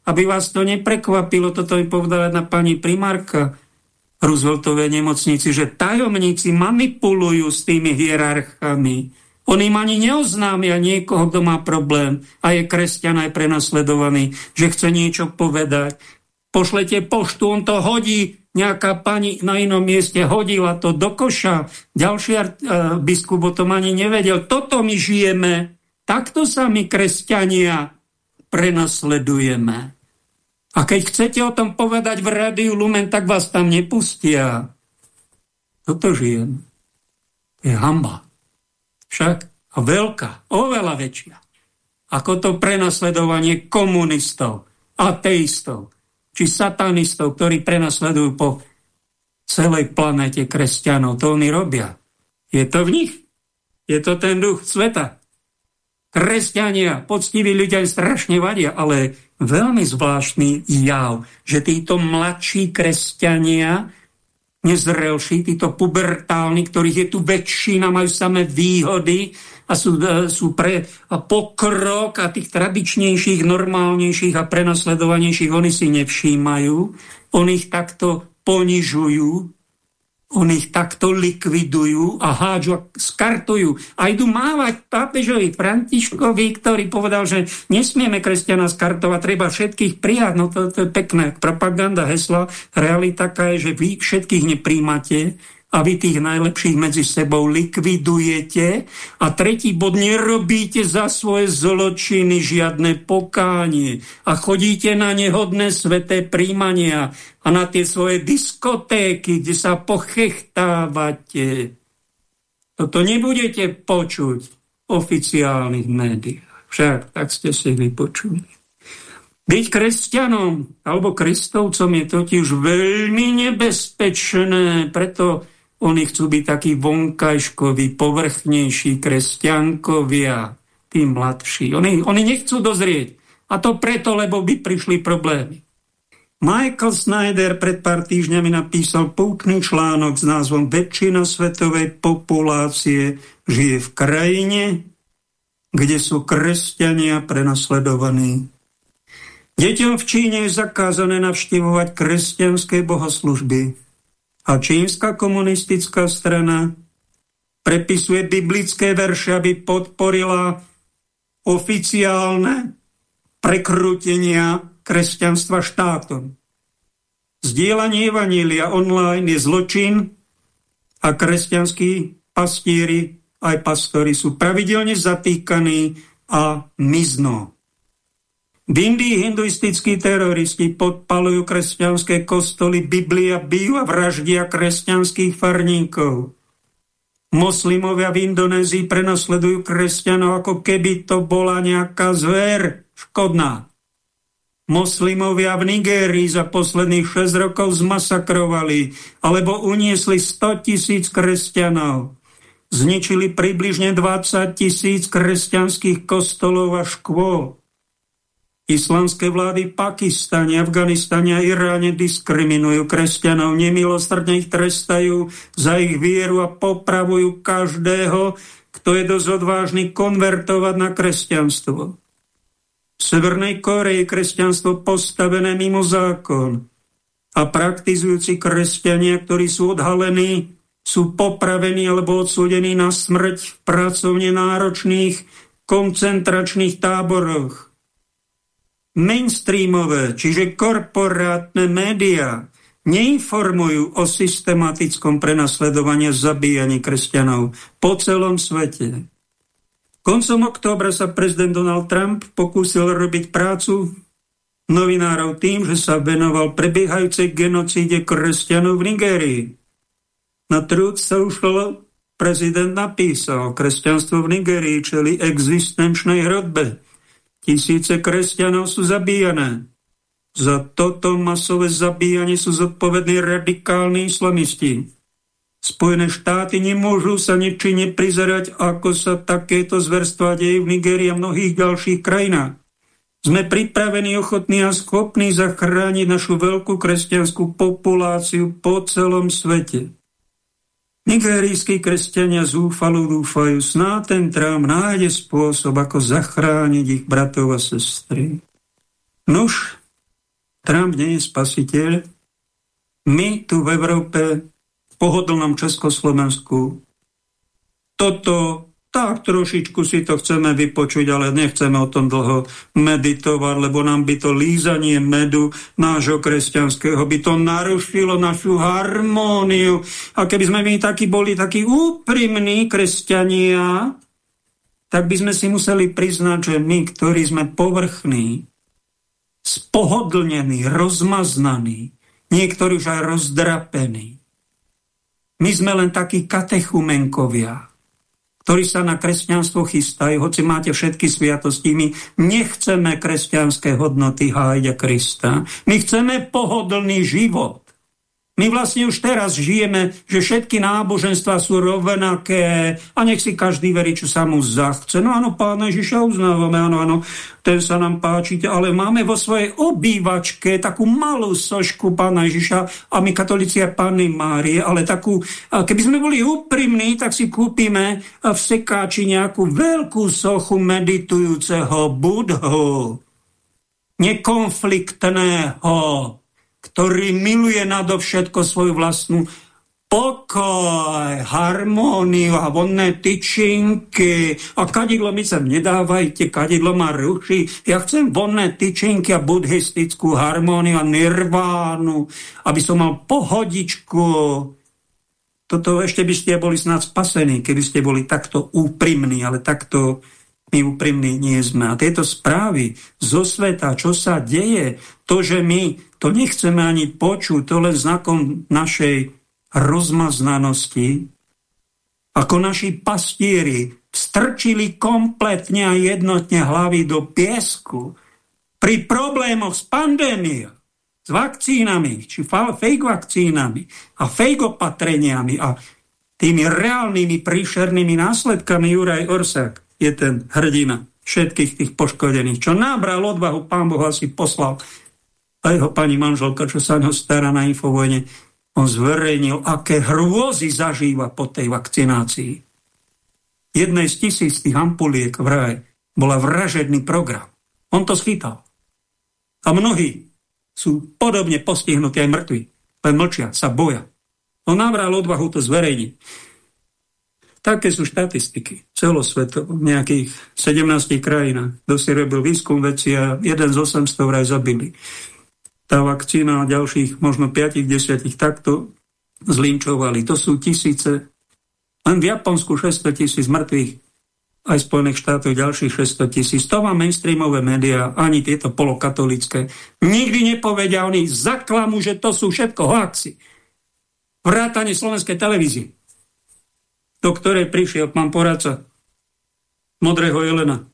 aby vás to neprekvapilo, toto mi povedala jedna pani primárka Rooseveltovej nemocnici, že tajomníci manipulujú s tými hierarchami on im ani neoznámia niekoho, kto má problém a je kresťan aj prenasledovaný, že chce niečo povedať. Pošlete poštu, on to hodí, nejaká pani na inom mieste hodila to do koša. Ďalší uh, biskup o tom ani nevedel. Toto my žijeme. Takto sa my, kresťania, prenasledujeme. A keď chcete o tom povedať v rádiu Lumen, tak vás tam nepustia. Toto žijem. Je hamba však a veľká, oveľa väčšia, ako to prenasledovanie komunistov, ateistov, či satanistov, ktorí prenasledujú po celej planete kresťanov. To oni robia. Je to v nich. Je to ten duch sveta. Kresťania, poctiví ľudia strašne vadia, ale veľmi zvláštny jav, že títo mladší kresťania nezrelší, títo pubertálni, ktorých je tu väčšina, majú samé výhody a sú, e, sú pre pokrok a tých tradičnejších, normálnejších a prenasledovanejších oni si nevšímajú. Oni ich takto ponižujú, oni ich takto likvidujú a hádžu skartujú. A idú mávať pápežovi Františkovi, ktorý povedal, že nesmieme kresťana skartovať, treba všetkých prijať. No to, to je pekné. Propaganda, hesla. Realita taká je, že vy všetkých nepríjmate a vy tých najlepších medzi sebou likvidujete. A tretí bod, nerobíte za svoje zločiny žiadne pokánie a chodíte na nehodné sveté príjmania a na tie svoje diskotéky, kde sa pochechtávate. Toto nebudete počuť v oficiálnych médiách. Však tak ste si vypočuli. Byť kresťanom alebo kristovcom je totiž veľmi nebezpečné, preto oni chcú byť takí vonkajškoví, povrchnejší kresťankovia, tí mladší. Oni, oni nechcú dozrieť. A to preto, lebo by prišli problémy. Michael Snyder pred pár týždňami napísal poutný článok s názvom Väčšina svetovej populácie žije v krajine, kde sú kresťania prenasledovaní. Deťom v Číne je zakázané navštevovať kresťanské bohoslužby a čínska komunistická strana prepisuje biblické verše, aby podporila oficiálne prekrútenia kresťanstva štátom. Zdieľanie Evanília online je zločin a kresťanskí pastíri aj pastori sú pravidelne zatýkaní a miznú. V Indii hinduistickí teroristi podpalujú kresťanské kostoly, Biblia bijú a vraždia kresťanských farníkov. Moslimovia v Indonézii prenasledujú kresťanov, ako keby to bola nejaká zver škodná. Moslimovia v Nigérii za posledných 6 rokov zmasakrovali alebo uniesli 100 tisíc kresťanov. Zničili približne 20 tisíc kresťanských kostolov a škôl. Islamské vlády v Pakistane, Afganistane a Iráne diskriminujú kresťanov, nemilostrdne ich trestajú za ich vieru a popravujú každého, kto je dosť odvážny konvertovať na kresťanstvo. V Severnej Koreji kresťanstvo postavené mimo zákon a praktizujúci kresťania, ktorí sú odhalení, sú popravení alebo odsúdení na smrť v pracovne náročných koncentračných táboroch mainstreamové, čiže korporátne médiá, neinformujú o systematickom prenasledovaní zabíjaní kresťanov po celom svete. Koncom októbra sa prezident Donald Trump pokúsil robiť prácu novinárov tým, že sa venoval prebiehajúcej genocíde kresťanov v Nigérii. Na Truth Social prezident napísal, kresťanstvo v Nigérii čeli existenčnej hrozbe Tisíce kresťanov sú zabíjané. Za toto masové zabíjanie sú zodpovední radikálni islamisti. Spojené štáty nemôžu sa nečine prizerať, ako sa takéto zverstva dejú v Nigerii a mnohých ďalších krajinách. Sme pripravení, ochotní a schopní zachrániť našu veľkú kresťanskú populáciu po celom svete. Nigerijskí kresťania zúfalo dúfajú, sná ten trám nájde spôsob, ako zachrániť ich bratov a sestry. Nuž, Trump nie je spasiteľ. My tu v Európe, v pohodlnom Československu, toto tak trošičku si to chceme vypočuť, ale nechceme o tom dlho meditovať, lebo nám by to lízanie medu nášho kresťanského by to narušilo našu harmóniu. A keby sme my takí boli takí úprimní kresťania, tak by sme si museli priznať, že my, ktorí sme povrchní, spohodlnení, rozmaznaní, niektorí už aj rozdrapení, my sme len takí katechumenkovia, ktorí sa na kresťanstvo chystajú, hoci máte všetky sviatosti. My nechceme kresťanské hodnoty hájať Krista. My chceme pohodlný život. My vlastne už teraz žijeme, že všetky náboženstva sú rovnaké a nech si každý verí, čo sa mu zachce. No áno, pána Ježiša uznávame, áno, áno, ten sa nám páči, ale máme vo svojej obývačke takú malú sošku pána Ježiša a my katolíci a Panny Márie, ale takú, keby sme boli úprimní, tak si kúpime v sekáči nejakú veľkú sochu meditujúceho budhu nekonfliktného, ktorý miluje nadovšetko svoju vlastnú pokoj, harmóniu a vonné tyčinky. A kadidlo mi sem nedávajte, kadidlo ma ruší. Ja chcem vonné tyčinky a buddhistickú harmóniu a nirvánu, aby som mal pohodičku. toto ešte by ste boli snad spasení, keby ste boli takto úprimní, ale takto my úprimní nie sme. A tieto správy zo sveta, čo sa deje, to, že my to nechceme ani počuť, to len znakom našej rozmaznanosti, ako naši pastieri strčili kompletne a jednotne hlavy do piesku pri problémoch s pandémiou s vakcínami, či fake vakcínami a fake opatreniami a tými reálnymi príšernými následkami. Juraj Orsak je ten hrdina všetkých tých poškodených, čo nábral odvahu, pán Boh asi poslal a jeho pani manželka, čo sa ňo stará na infovojne, on zverejnil, aké hrôzy zažíva po tej vakcinácii. Jednej z tisíc tých ampuliek v raje bola vražedný program. On to schytal. A mnohí sú podobne postihnutí aj mŕtvi. Len mlčia, sa boja. On nabral odvahu to zverejniť. Také sú štatistiky celosvetov v nejakých 17 krajinách. Kto robil výskum veci a jeden z 800 vraj zabili. Tá vakcína a ďalších možno 5-10 takto zlinčovali. To sú tisíce. Len v Japonsku 600 tisíc mŕtvych aj Spojených štátov ďalších 600 tisíc. To vám mainstreamové médiá, ani tieto polokatolické, nikdy nepovedia, oni zaklamú, že to sú všetko hoaxi. Vrátanie slovenskej televízie, do ktorej prišiel pán poradca Modrého Jelena.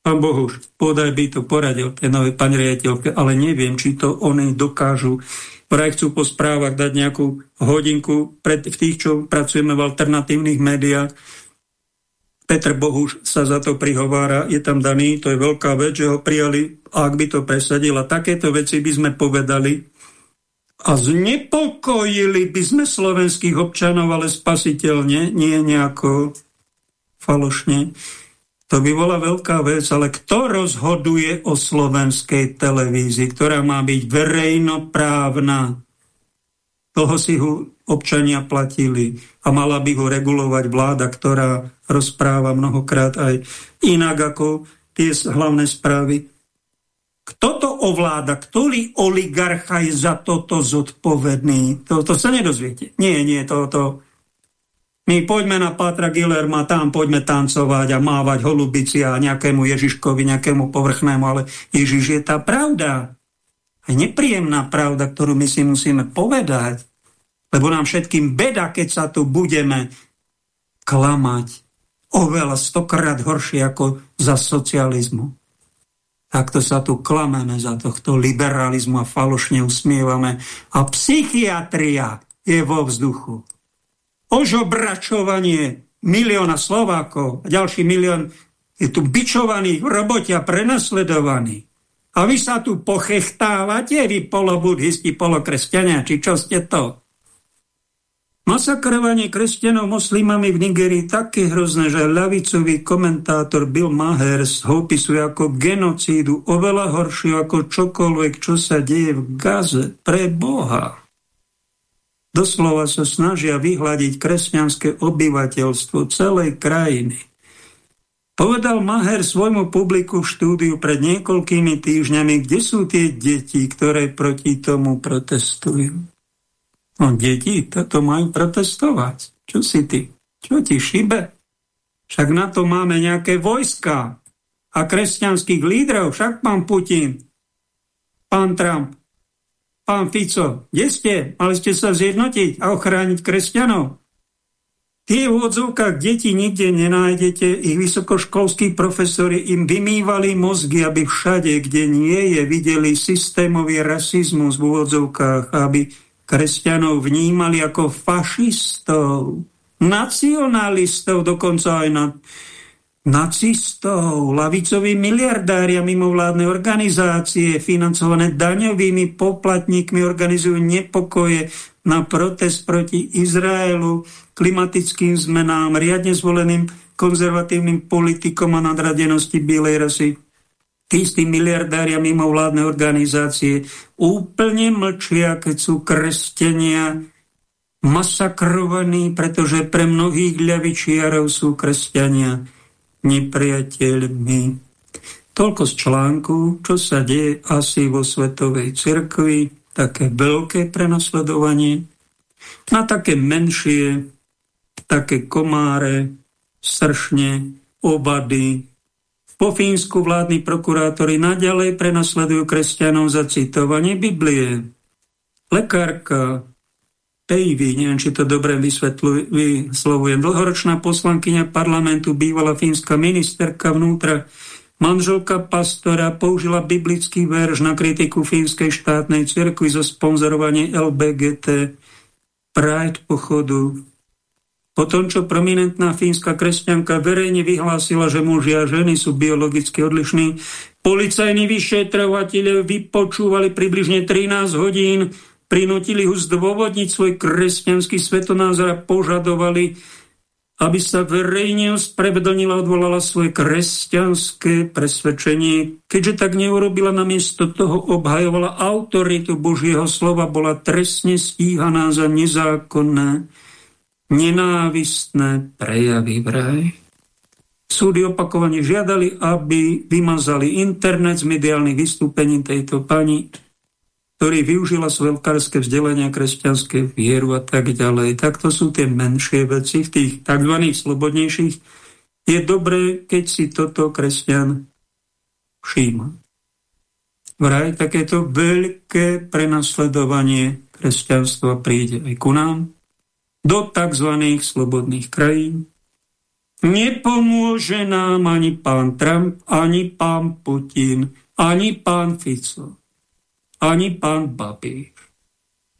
Pán Bohuš, podaj by to poradil tej novej pani riaditeľke, ale neviem, či to oni dokážu. Vraj chcú po správach dať nejakú hodinku pred, v tých, čo pracujeme v alternatívnych médiách, Petr Bohuš sa za to prihovára, je tam daný, to je veľká vec, že ho prijali, ak by to presadil, a takéto veci by sme povedali a znepokojili by sme slovenských občanov, ale spasiteľne, nie nejako falošne. To by bola veľká vec, ale kto rozhoduje o slovenskej televízii, ktorá má byť verejnoprávna? Toho si ho občania platili a mala by ho regulovať vláda, ktorá rozpráva mnohokrát aj inak ako tie hlavné správy. Kto to ovláda? Ktorý oligarcha je za toto zodpovedný? To, to sa nedozviete. Nie, nie, to, to... My poďme na Pátra Gillerma, tam poďme tancovať a mávať holubici a nejakému Ježiškovi, nejakému povrchnému, ale Ježiš je tá pravda. Aj nepríjemná pravda, ktorú my si musíme povedať. Lebo nám všetkým beda, keď sa tu budeme klamať oveľa stokrát horšie ako za socializmu. Takto sa tu klameme za tohto liberalizmu a falošne usmievame. A psychiatria je vo vzduchu. Ožobračovanie milióna Slovákov a ďalší milión je tu bičovaných v robote a prenasledovaných. A vy sa tu pochechtávate, vy polobudhisti, polokresťania, či čo ste to? Masakrovanie kresťanov moslimami v Nigerii také hrozné, že ľavicový komentátor Bill Mahers ho opisuje ako genocídu, oveľa horšiu ako čokoľvek, čo sa deje v Gaze. Pre Boha. Doslova sa snažia vyhľadiť kresťanské obyvateľstvo celej krajiny. Povedal Maher svojmu publiku v štúdiu pred niekoľkými týždňami, kde sú tie deti, ktoré proti tomu protestujú. No deti, toto majú protestovať. Čo si ty? Čo ti šibe? Však na to máme nejaké vojska a kresťanských lídrov, však pán Putin, pán Trump, pán Fico, kde ste? Mali ste sa zjednotiť a ochrániť kresťanov. Tie v odzovkách deti nikde nenájdete, ich vysokoškolskí profesori im vymývali mozgy, aby všade, kde nie je, videli systémový rasizmus v úvodzovkách, aby kresťanov vnímali ako fašistov, nacionalistov, dokonca aj na nacistov, lavicoví miliardári a mimovládne organizácie financované daňovými poplatníkmi organizujú nepokoje na protest proti Izraelu, klimatickým zmenám, riadne zvoleným konzervatívnym politikom a nadradenosti bielej rasy tí istí miliardári a mimovládne organizácie úplne mlčia, keď sú kresťania masakrovaní, pretože pre mnohých ľavičiarov sú kresťania nepriateľmi. Toľko z článku, čo sa deje asi vo Svetovej cirkvi, také veľké prenasledovanie. na také menšie, také komáre, sršne, obady. Po Fínsku vládni prokurátori naďalej prenasledujú kresťanov za citovanie Biblie. Lekárka Pejvi, neviem, či to dobre vyslovujem, dlhoročná poslankyňa parlamentu, bývala fínska ministerka vnútra, manželka pastora, použila biblický verš na kritiku fínskej štátnej cirkvi za sponzorovanie LBGT, Pride pochodu. Po tom, čo prominentná fínska kresťanka verejne vyhlásila, že muži a ženy sú biologicky odlišní, policajní vyšetrovateľe vypočúvali približne 13 hodín prinútili ho zdôvodniť svoj kresťanský svetonázor a požadovali, aby sa verejne ospravedlnila, odvolala svoje kresťanské presvedčenie. Keďže tak neurobila, namiesto toho obhajovala autoritu Božieho slova, bola trestne stíhaná za nezákonné, nenávistné prejavy vraj. Súdy opakovane žiadali, aby vymazali internet z mediálnych vystúpení tejto pani ktorý využila svoje lekárske vzdelania, kresťanské vieru a tak ďalej. Tak to sú tie menšie veci v tých tzv. slobodnejších. Je dobré, keď si toto kresťan všíma. Vraj takéto veľké prenasledovanie kresťanstva príde aj ku nám, do tzv. slobodných krajín. Nepomôže nám ani pán Trump, ani pán Putin, ani pán Fico ani pán Babiš.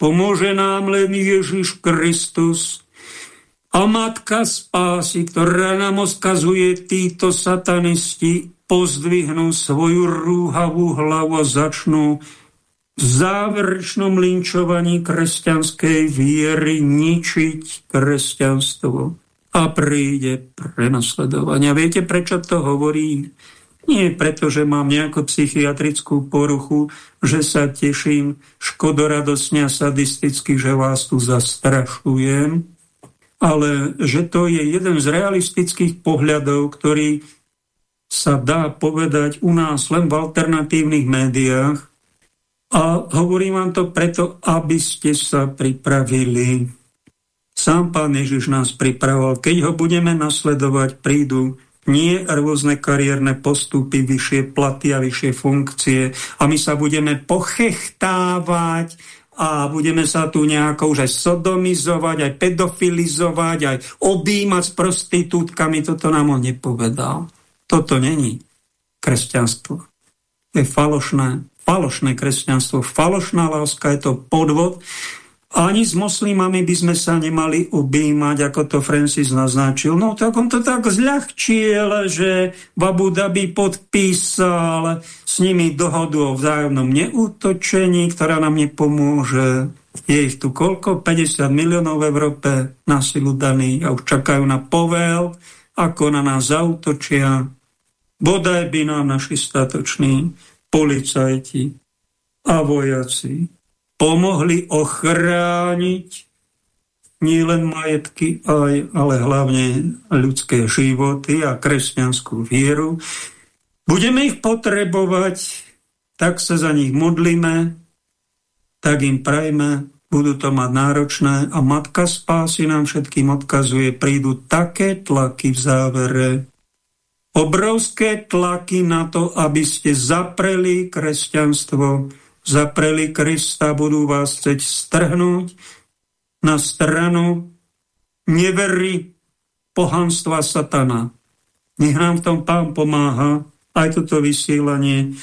Pomôže nám len Ježiš Kristus a Matka spásy, ktorá nám oskazuje títo satanisti, pozdvihnú svoju rúhavú hlavu a začnú v záverečnom linčovaní kresťanskej viery ničiť kresťanstvo a príde prenasledovania. Viete, prečo to hovorí? Nie preto, že mám nejakú psychiatrickú poruchu, že sa teším škodoradosne a sadisticky, že vás tu zastrašujem, ale že to je jeden z realistických pohľadov, ktorý sa dá povedať u nás len v alternatívnych médiách. A hovorím vám to preto, aby ste sa pripravili. Sám pán Ježiš nás pripravoval. Keď ho budeme nasledovať, prídu nie rôzne kariérne postupy, vyššie platy a vyššie funkcie a my sa budeme pochechtávať a budeme sa tu nejako už aj sodomizovať, aj pedofilizovať, aj objímať s prostitútkami. Toto nám on nepovedal. Toto není kresťanstvo. To je falošné, falošné kresťanstvo, falošná láska, je to podvod ani s moslimami by sme sa nemali objímať, ako to Francis naznačil. No tak on to tak zľahčil, že v Abu Dhabi podpísal s nimi dohodu o vzájomnom neútočení, ktorá nám nepomôže. Je ich tu koľko? 50 miliónov v Európe na silu daný a už čakajú na povel, ako na nás zautočia. Bodaj by nám naši statoční policajti a vojaci pomohli ochrániť nielen majetky, aj, ale hlavne ľudské životy a kresťanskú vieru. Budeme ich potrebovať, tak sa za nich modlíme, tak im prajme, budú to mať náročné a Matka Spásy nám všetkým odkazuje, prídu také tlaky v závere, obrovské tlaky na to, aby ste zapreli kresťanstvo, zapreli Krista, budú vás chcieť strhnúť na stranu nevery pohanstva satana. Nech nám v tom pán pomáha, aj toto vysielanie,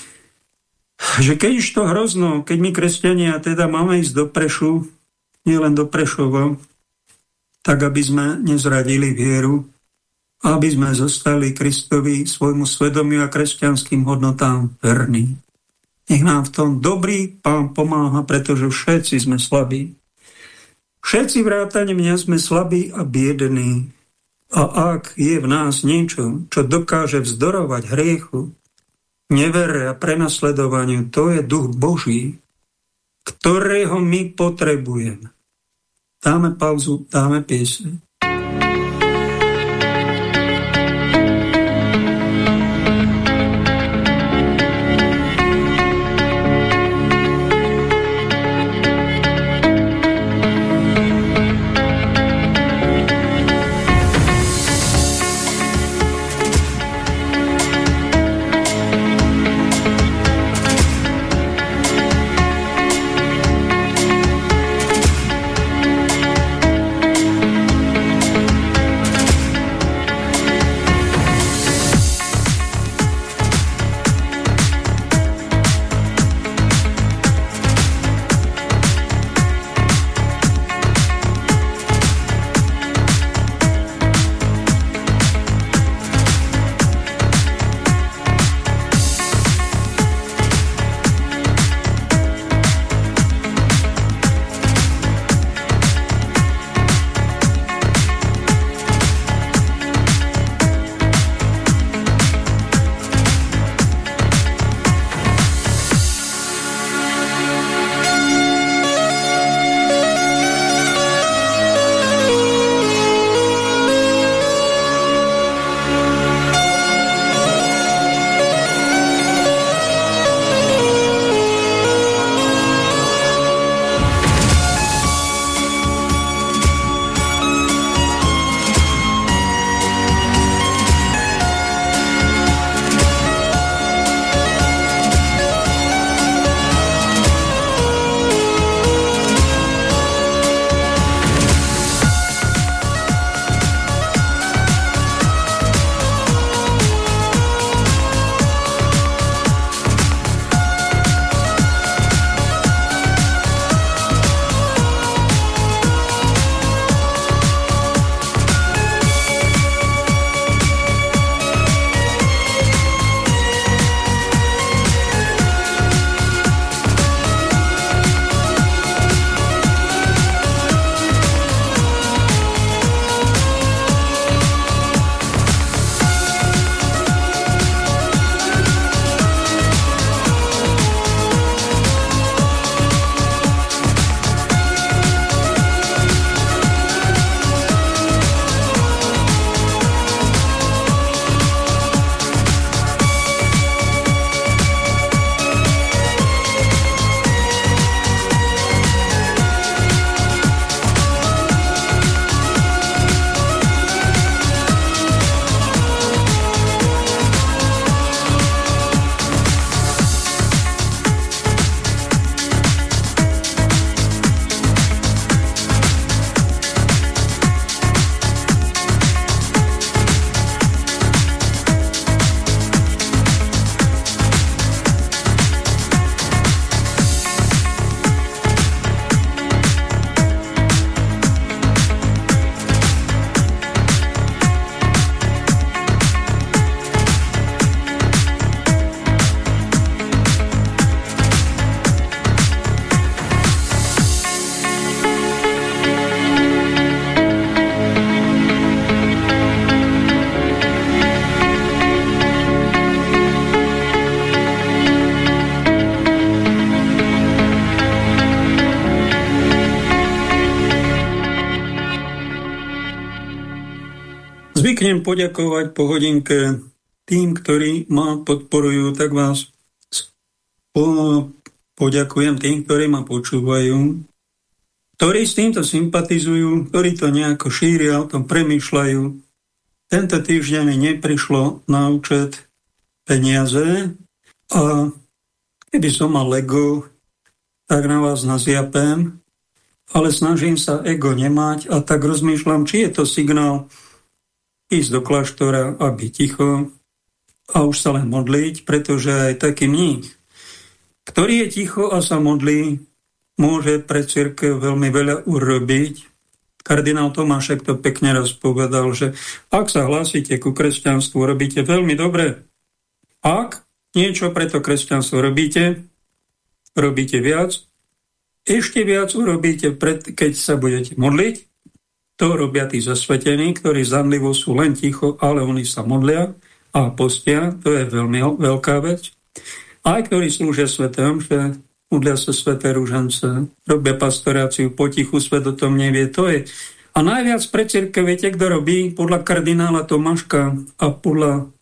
že keď už to hrozno, keď my kresťania teda máme ísť do Prešu, nielen do Prešova, tak aby sme nezradili vieru, aby sme zostali Kristovi, svojmu svedomiu a kresťanským hodnotám verní. Nech nám v tom dobrý pán pomáha, pretože všetci sme slabí. Všetci vrátane mňa sme slabí a biední. A ak je v nás niečo, čo dokáže vzdorovať hriechu, nevere a prenasledovaniu, to je duch Boží, ktorého my potrebujeme. Dáme pauzu, dáme pieseň. Zvyknem poďakovať po hodinke tým, ktorí ma podporujú, tak vás po, poďakujem tým, ktorí ma počúvajú, ktorí s týmto sympatizujú, ktorí to nejako šíria, o tom premyšľajú. Tento týždeň neprišlo na účet peniaze a keby som mal Lego, tak na vás naziapem, ale snažím sa ego nemať a tak rozmýšľam, či je to signál ísť do kláštora a byť ticho a už sa len modliť, pretože aj taký mních, ktorý je ticho a sa modlí, môže pre církev veľmi veľa urobiť. Kardinál Tomášek to pekne raz povedal, že ak sa hlásite ku kresťanstvu, robíte veľmi dobre. Ak niečo pre to kresťanstvo robíte, robíte viac, ešte viac urobíte, pred, keď sa budete modliť. To robia tí zasvetení, ktorí zanlivo sú len ticho, ale oni sa modlia a postia. To je veľmi veľká vec. Aj ktorí slúžia svetom, že modlia sa sveté rúžance, robia pastoráciu potichu, svet o tom nevie. To je. A najviac pre církev, viete, kto robí? Podľa kardinála Tomáška a podľa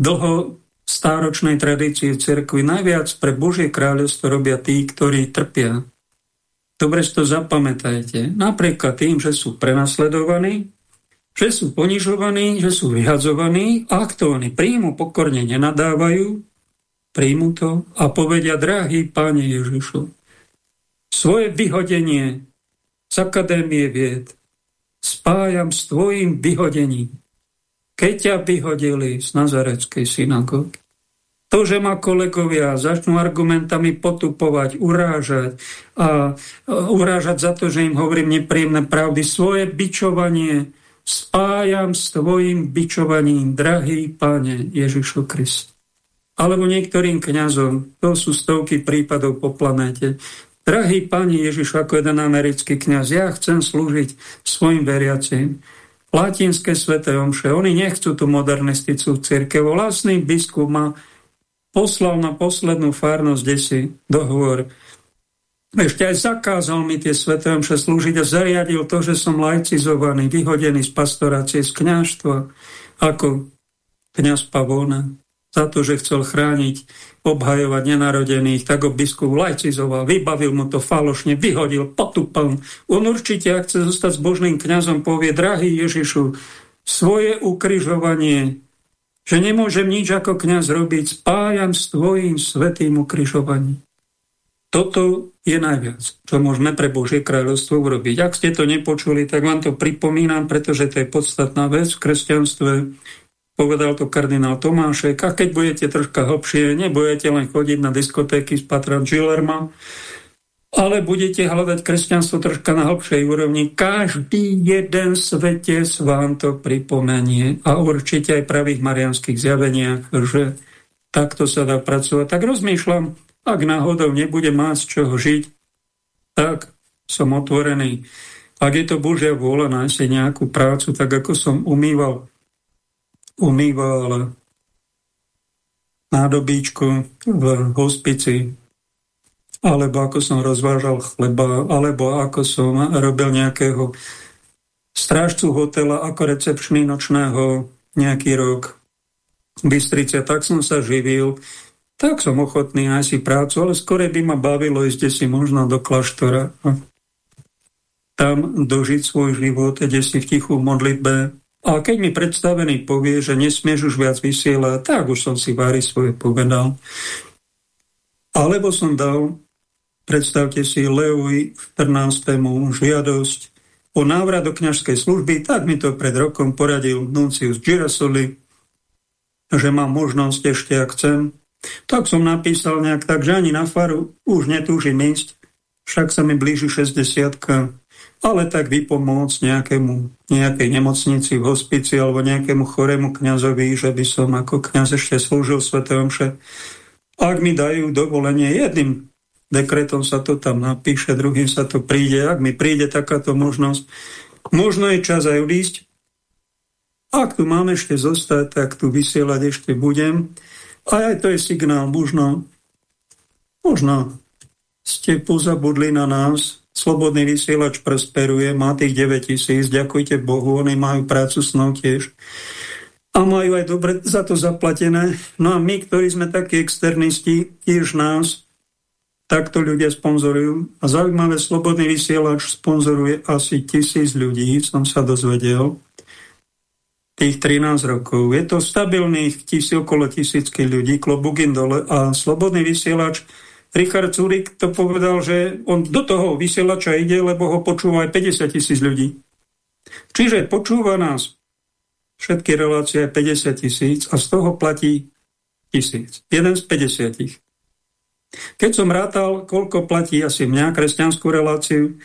dlho stáročnej tradície cirkvi najviac pre Božie kráľovstvo robia tí, ktorí trpia. Dobre si to zapamätajte. Napríklad tým, že sú prenasledovaní, že sú ponižovaní, že sú vyhadzovaní, ak to oni príjmu, pokorne nenadávajú, príjmu to a povedia, drahý Pane Ježišu, svoje vyhodenie z Akadémie vied spájam s tvojim vyhodením. Keď ťa vyhodili z Nazareckej synagógy, to, že ma kolegovia začnú argumentami potupovať, urážať a urážať za to, že im hovorím nepríjemné pravdy, svoje bičovanie spájam s tvojim bičovaním, drahý Pane Ježišu Krist. Alebo niektorým kňazom, to sú stovky prípadov po planéte, drahý Pane Ježišu, ako jeden americký kňaz, ja chcem slúžiť svojim veriacim. Latinské sveté omše, oni nechcú tú modernistickú církev. Vlastný biskup má poslal na poslednú farnosť desi dohovor. Ešte aj zakázal mi tie sveté slúžiť a zariadil to, že som laicizovaný, vyhodený z pastorácie, z kňažstva, ako kňaz Pavona, za to, že chcel chrániť, obhajovať nenarodených, tak ho biskup laicizoval, vybavil mu to falošne, vyhodil, potupal. On určite, ak chce zostať s božným kňazom, povie, drahý Ježišu, svoje ukryžovanie že nemôžem nič ako kňaz robiť, spájam s tvojim svetým ukrižovaním. Toto je najviac, čo môžeme pre Božie kráľovstvo urobiť. Ak ste to nepočuli, tak vám to pripomínam, pretože to je podstatná vec v kresťanstve. Povedal to kardinál Tomášek. A keď budete troška hlbšie, nebudete len chodiť na diskotéky s Patrom Gillerma, ale budete hľadať kresťanstvo troška na hlbšej úrovni. Každý jeden svetec vám to pripomenie a určite aj pravých marianských zjaveniach, že takto sa dá pracovať. Tak rozmýšľam, ak náhodou nebude mať z čoho žiť, tak som otvorený. Ak je to Božia vôľa nájsť nejakú prácu, tak ako som umýval, umýval nádobíčku v hospici alebo ako som rozvážal chleba, alebo ako som robil nejakého strážcu hotela ako recepčný nočného nejaký rok v Bystrice, tak som sa živil, tak som ochotný nájsť si prácu, ale skore by ma bavilo ísť si možno do kláštora tam dožiť svoj život, kde si v tichu modlitbe. A keď mi predstavený povie, že nesmieš už viac vysielať, tak už som si vári svoje povedal. Alebo som dal Predstavte si Leovi 14. žiadosť o návrat do kňažskej služby, tak mi to pred rokom poradil Nuncius Girasoli, že mám možnosť ešte, ak chcem. Tak som napísal nejak tak, že ani na faru už netúžim ísť, však sa mi blíži 60 ale tak vypomôcť nejakému, nejakej nemocnici v hospici alebo nejakému chorému kňazovi, že by som ako kňaz ešte slúžil Sv. Omše. Ak mi dajú dovolenie jedným dekretom sa to tam napíše, druhým sa to príde. Ak mi príde takáto možnosť, možno je čas aj odísť. Ak tu máme ešte zostať, tak tu vysielať ešte budem. A aj to je signál, možno, možno ste pozabudli na nás, Slobodný vysielač prosperuje, má tých 9 tisíc, ďakujte Bohu, oni majú prácu snov tiež. A majú aj dobre za to zaplatené. No a my, ktorí sme takí externisti, tiež nás takto ľudia sponzorujú. A zaujímavé, Slobodný vysielač sponzoruje asi tisíc ľudí, som sa dozvedel, tých 13 rokov. Je to stabilných tisí, okolo tisícky ľudí, klobúk dole a Slobodný vysielač Richard Curik to povedal, že on do toho vysielača ide, lebo ho počúva aj 50 tisíc ľudí. Čiže počúva nás všetky relácie 50 tisíc a z toho platí tisíc. Jeden z 50. Keď som rátal, koľko platí asi mňa, kresťanskú reláciu,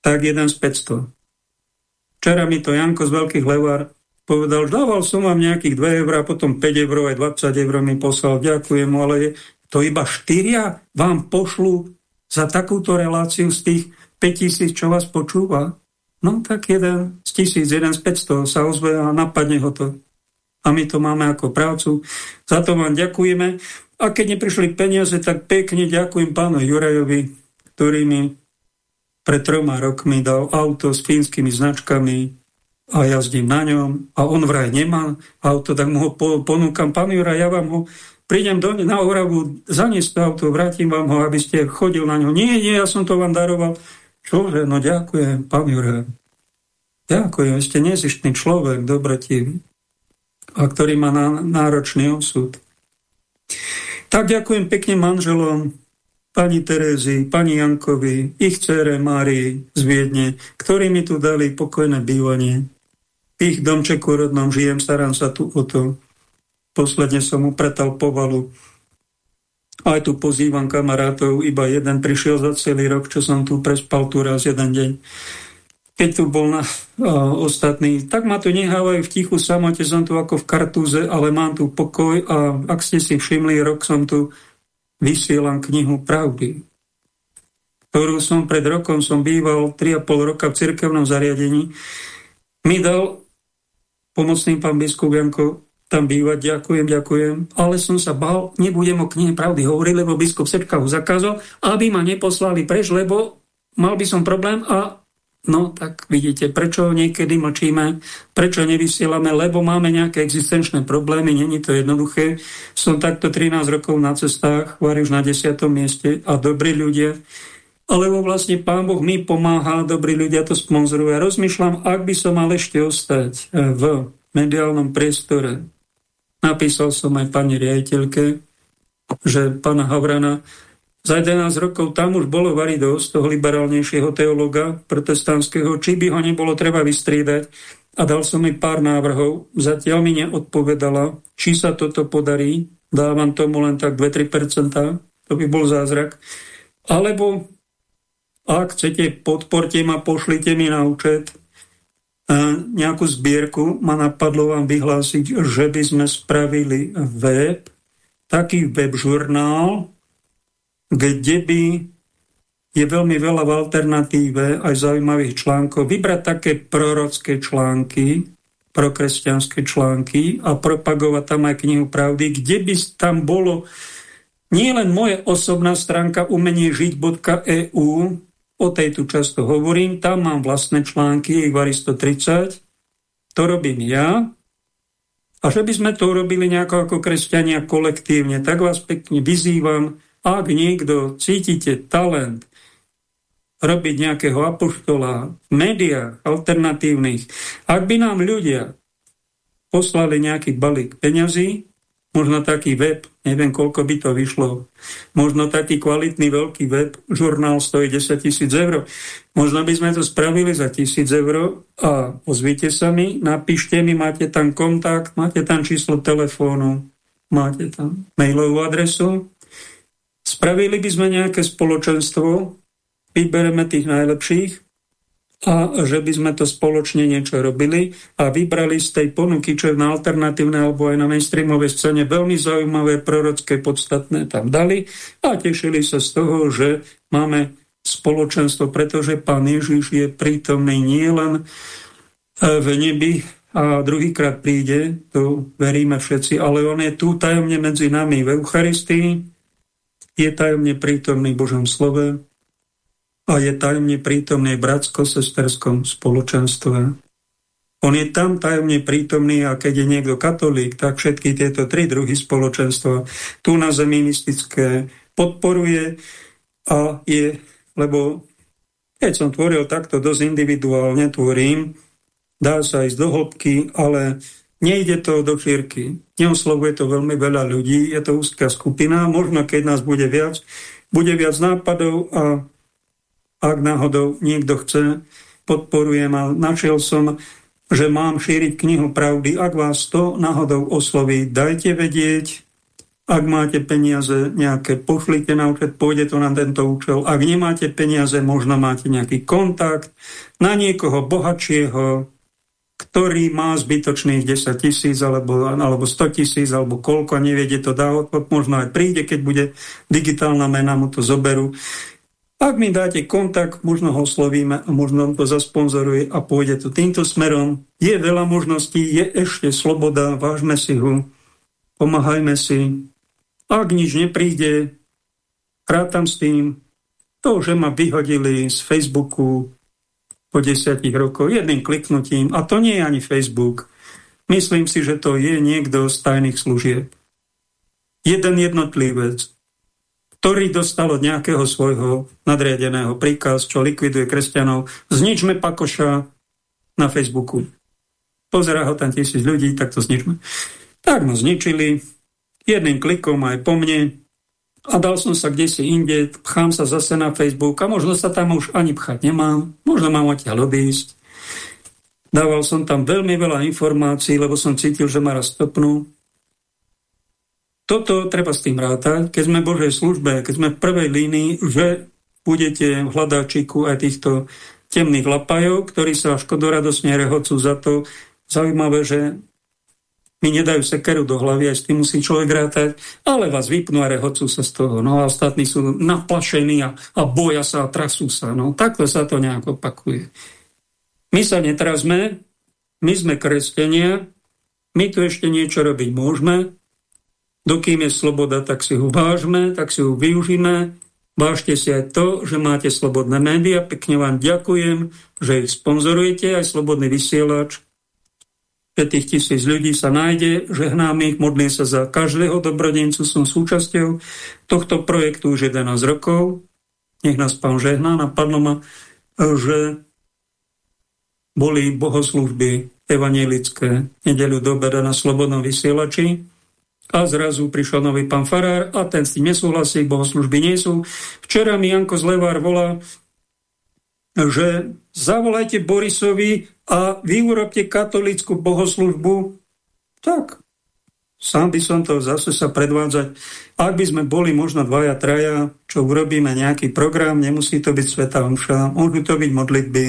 tak jeden z 500. Včera mi to Janko z Veľkých Levár povedal, dával som vám nejakých 2 eur a potom 5 eur aj 20 eur mi poslal. Ďakujem ale to iba štyria vám pošlu za takúto reláciu z tých 5000, čo vás počúva. No tak jeden z tisíc, jeden z 500 sa ozve a napadne ho to. A my to máme ako prácu. Za to vám ďakujeme. A keď neprišli peniaze, tak pekne ďakujem pánu Jurajovi, ktorý mi pred troma rokmi dal auto s fínskymi značkami a jazdím na ňom a on vraj nemá auto, tak mu ho ponúkam. Pán Juraj, ja vám ho prídem do, na Oravu, zaniesť to auto, vrátim vám ho, aby ste chodil na ňo. Nie, nie, ja som to vám daroval. Čože, no ďakujem, pán Jure. Ďakujem, ste nezištný človek, dobrotivý, a ktorý má náročný osud. Tak ďakujem pekne manželom, pani Terézi, pani Jankovi, ich dcere Márii z Viedne, ktorí mi tu dali pokojné bývanie. V ich domčeku rodnom žijem, starám sa tu o to. Posledne som mu pretal povalu. Aj tu pozývam kamarátov, iba jeden prišiel za celý rok, čo som tu prespal tu raz jeden deň. Keď tu bol na uh, ostatný, tak ma tu nehávajú v tichu samote, som tu ako v kartúze, ale mám tu pokoj a ak ste si všimli, rok som tu vysielam knihu Pravdy, ktorú som pred rokom, som býval 3,5 roka v cirkevnom zariadení, mi dal pomocný pán biskup Janko tam bývať, ďakujem, ďakujem, ale som sa bál, nebudem o knihe pravdy hovoriť, lebo biskup Sečka ho zakázal, aby ma neposlali preč, lebo mal by som problém a no tak vidíte, prečo niekedy mlčíme, prečo nevysielame, lebo máme nejaké existenčné problémy, není to jednoduché. Som takto 13 rokov na cestách, varím už na 10. mieste a dobrí ľudia, alebo vlastne Pán Boh mi pomáha, dobrí ľudia to sponzorujú. rozmýšľam, ak by som mal ešte ostať v mediálnom priestore, Napísal som aj pani riaditeľke, že pána Havrana za 11 rokov tam už bolo dosť toho liberálnejšieho teologa protestantského, či by ho nebolo treba vystriedať. A dal som jej pár návrhov. Zatiaľ mi neodpovedala, či sa toto podarí. Dávam tomu len tak 2-3%. To by bol zázrak. Alebo ak chcete, podporte ma, pošlite mi na účet nejakú zbierku, ma napadlo vám vyhlásiť, že by sme spravili web, taký web žurnál, kde by je veľmi veľa v alternatíve aj zaujímavých článkov. Vybrať také prorocké články, prokresťanské články a propagovať tam aj knihu pravdy, kde by tam bolo nie len moje osobná stránka umeniežiť.eu, O tej tu často hovorím, tam mám vlastné články, ich 130, to robím ja. A že by sme to urobili nejako ako kresťania kolektívne, tak vás pekne vyzývam, ak niekto cítite talent robiť nejakého apoštola v médiách alternatívnych, ak by nám ľudia poslali nejaký balík peňazí, možno taký web, neviem, koľko by to vyšlo, možno taký kvalitný veľký web, žurnál stojí 10 tisíc eur. Možno by sme to spravili za tisíc eur a ozvite sa mi, napíšte mi, máte tam kontakt, máte tam číslo telefónu, máte tam mailovú adresu. Spravili by sme nejaké spoločenstvo, vybereme tých najlepších, a že by sme to spoločne niečo robili a vybrali z tej ponuky, čo je na alternatívnej alebo aj na mainstreamovej scéne veľmi zaujímavé, prorocké, podstatné tam dali a tešili sa z toho, že máme spoločenstvo, pretože Pán Ježiš je prítomný nielen v nebi a druhýkrát príde, to veríme všetci, ale on je tu tajomne medzi nami v Eucharistii, je tajomne prítomný v Božom slove, a je tajomne prítomný v bratsko-sesterskom spoločenstve. On je tam tajomne prítomný a keď je niekto katolík, tak všetky tieto tri druhy spoločenstva tu na zemi mystické podporuje a je, lebo keď som tvoril takto dosť individuálne, tvorím, dá sa ísť do hĺbky, ale nejde to do šírky. Neoslovuje to veľmi veľa ľudí, je to úzká skupina, možno keď nás bude viac, bude viac nápadov a ak náhodou niekto chce, podporujem a našiel som že mám šíriť knihu pravdy. Ak vás to náhodou osloví, dajte vedieť. Ak máte peniaze nejaké, pošlite na účet, pôjde to na tento účel. Ak nemáte peniaze, možno máte nejaký kontakt na niekoho bohatšieho, ktorý má zbytočných 10 tisíc alebo, alebo 100 tisíc alebo koľko, neviete to dá možno aj príde, keď bude digitálna mena, mu to zoberú. Ak mi dáte kontakt, možno ho oslovíme a možno on to zasponzoruje a pôjde to týmto smerom. Je veľa možností, je ešte sloboda, vážme si ho, pomáhajme si. Ak nič nepríde, rátam s tým. To, že ma vyhodili z Facebooku po desiatich rokoch jedným kliknutím, a to nie je ani Facebook, myslím si, že to je niekto z tajných služieb. Jeden jednotlivec, ktorý dostal od nejakého svojho nadriadeného príkaz, čo likviduje kresťanov. Zničme Pakoša na Facebooku. Pozerá ho tam tisíc ľudí, tak to zničme. Tak mu zničili, jedným klikom aj po mne a dal som sa kde si inde, pchám sa zase na Facebook a možno sa tam už ani pchať nemám, možno mám odtiaľ odísť. Dával som tam veľmi veľa informácií, lebo som cítil, že ma raz stopnú toto treba s tým rátať, keď sme v Božej službe, keď sme v prvej línii, že budete v hľadáčiku aj týchto temných lapajov, ktorí sa škodoradosne rehocú za to. Zaujímavé, že mi nedajú sekeru do hlavy, aj s tým musí človek rátať, ale vás vypnú a rehocú sa z toho. No a ostatní sú naplašení a, a boja sa a trasú sa. No takto sa to nejak opakuje. My sa netrazme, my sme kresťania, my tu ešte niečo robiť môžeme, Dokým je sloboda, tak si ho vážme, tak si ho využíme. Vážte si aj to, že máte slobodné médiá. Pekne vám ďakujem, že ich sponzorujete, aj slobodný vysielač. Pre tých tisíc ľudí sa nájde, žehnám ich, modlím sa za každého dobrodincu, som súčasťou tohto projektu už 11 rokov. Nech nás pán žehná, napadlo ma, že boli bohoslužby evanielické nedeľu do na slobodnom vysielači a zrazu prišiel nový pán Farár a ten s tým nesúhlasí, bohoslužby nie sú. Včera mi Janko Zlevár volá, že zavolajte Borisovi a vy urobte katolickú bohoslužbu. Tak, sám by som to zase sa predvádzať. Ak by sme boli možno dvaja, traja, čo urobíme nejaký program, nemusí to byť Sveta Omša, môžu to byť modlitby,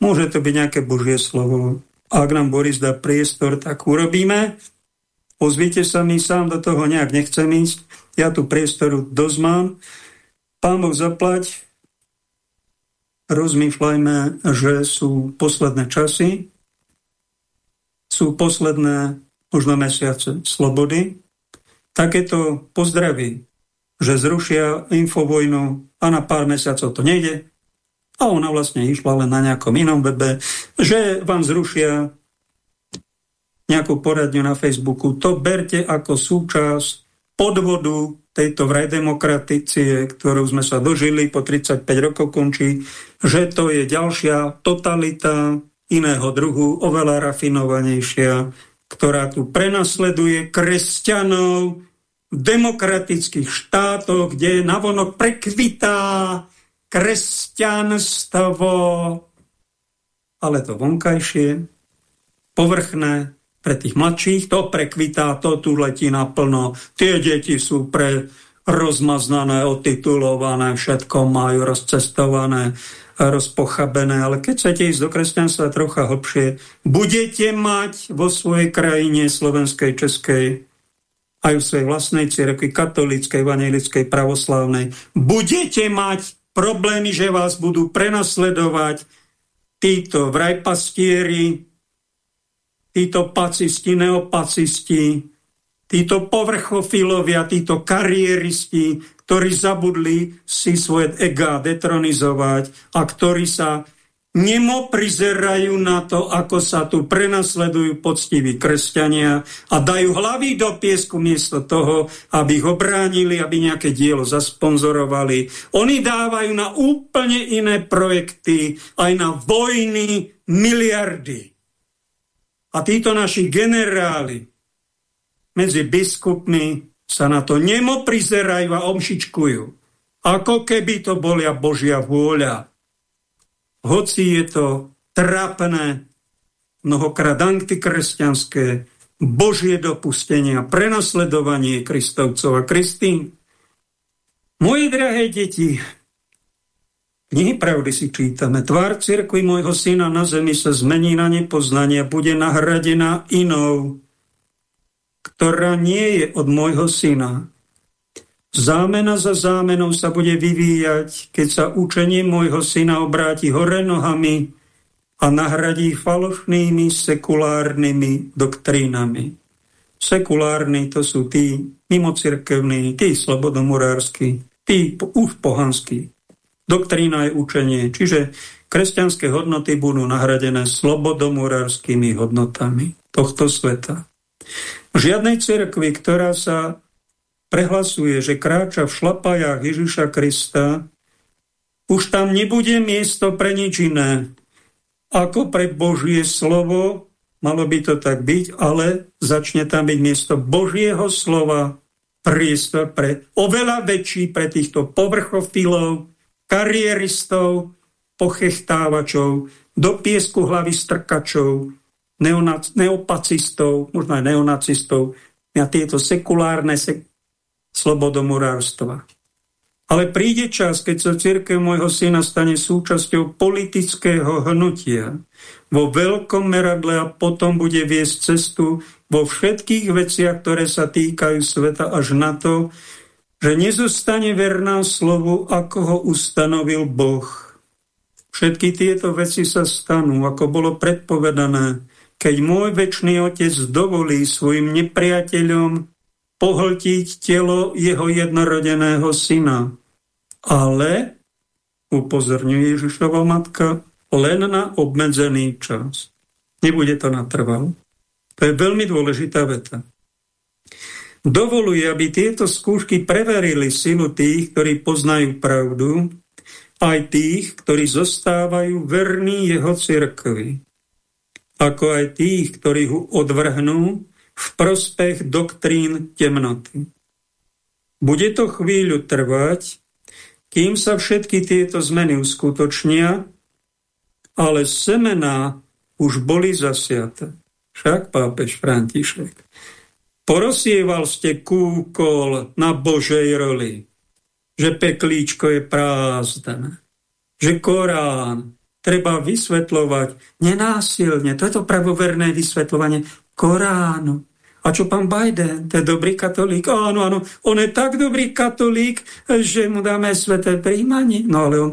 môže to byť nejaké Božie slovo. Ak nám Boris dá priestor, tak urobíme. Ozvite sa mi, sám do toho nejak nechcem ísť. Ja tu priestoru dosť mám. Pán Boh zaplať, rozmýšľajme, že sú posledné časy, sú posledné možno mesiace slobody. Takéto pozdraví, že zrušia infovojnu a na pár mesiacov to nejde, a ona vlastne išla len na nejakom inom webe, že vám zrušia nejakú poradňu na Facebooku. To berte ako súčasť podvodu tejto vraj demokraticie, ktorú sme sa dožili, po 35 rokov končí, že to je ďalšia totalita iného druhu, oveľa rafinovanejšia, ktorá tu prenasleduje kresťanov v demokratických štátoch, kde navonok prekvitá kresťanstvo, ale to vonkajšie, povrchné, pre tých mladších, to prekvitá, to tu letí naplno, tie deti sú pre rozmaznané, otitulované, všetko majú rozcestované, rozpochabené, ale keď chcete ísť do kresťanstva trocha hlbšie, budete mať vo svojej krajine slovenskej, českej, aj v svojej vlastnej cirkvi, katolíckej, vanilickej, pravoslavnej, budete mať problémy, že vás budú prenasledovať títo vrajpastieri, títo pacisti, neopacisti, títo povrchofilovia, títo kariéristi, ktorí zabudli si svoje ega detronizovať a ktorí sa nemo prizerajú na to, ako sa tu prenasledujú poctiví kresťania a dajú hlavy do piesku miesto toho, aby ich obránili, aby nejaké dielo zasponzorovali. Oni dávajú na úplne iné projekty, aj na vojny miliardy. A títo naši generáli medzi biskupmi sa na to nemo prizerajú a omšičkujú. Ako keby to bolia Božia vôľa hoci je to trápne, mnohokrát antikresťanské, Božie dopustenie a prenasledovanie Kristovcov a Kristín. Moje drahé deti, knihy pravdy si čítame. Tvár cirkvi môjho syna na zemi sa zmení na nepoznanie, bude nahradená inou, ktorá nie je od môjho syna. Zámena za zámenou sa bude vyvíjať, keď sa učenie môjho syna obráti hore nohami a nahradí falošnými sekulárnymi doktrínami. Sekulárni to sú tí mimocirkevní, tí slobodomurársky, tí už pohanskí. Doktrína je učenie, čiže kresťanské hodnoty budú nahradené slobodomurárskymi hodnotami tohto sveta. Žiadnej cirkvi, ktorá sa prehlasuje, že kráča v šlapajách Ježiša Krista, už tam nebude miesto pre nič iné, ako pre Božie slovo, malo by to tak byť, ale začne tam byť miesto Božieho slova, priestor pre oveľa väčší pre týchto povrchofilov, karieristov, pochechtávačov, do piesku hlavy strkačov, neopacistov, možno aj neonacistov, a tieto sekulárne, sek slobodomurárstva. Ale príde čas, keď sa církev môjho syna stane súčasťou politického hnutia vo veľkom meradle a potom bude viesť cestu vo všetkých veciach, ktoré sa týkajú sveta až na to, že nezostane verná slovu, ako ho ustanovil Boh. Všetky tieto veci sa stanú, ako bolo predpovedané, keď môj väčší otec dovolí svojim nepriateľom pohltiť telo jeho jednorodeného syna. Ale, upozorňuje Ježišova matka, len na obmedzený čas. Nebude to natrvalo. To je veľmi dôležitá veta. Dovoluje, aby tieto skúšky preverili silu tých, ktorí poznajú pravdu, aj tých, ktorí zostávajú verní jeho cirkvi, ako aj tých, ktorí ho odvrhnú v prospech doktrín temnoty. Bude to chvíľu trvať, kým sa všetky tieto zmeny uskutočnia, ale semená už boli zasiate. Však pápež František. Porosieval ste kúkol na Božej roli, že peklíčko je prázdne, že Korán treba vysvetľovať nenásilne. To je to pravoverné vysvetľovanie. Koránu. A čo pán Biden, to je dobrý katolík? Áno, áno, on je tak dobrý katolík, že mu dáme sveté príjmanie. No ale on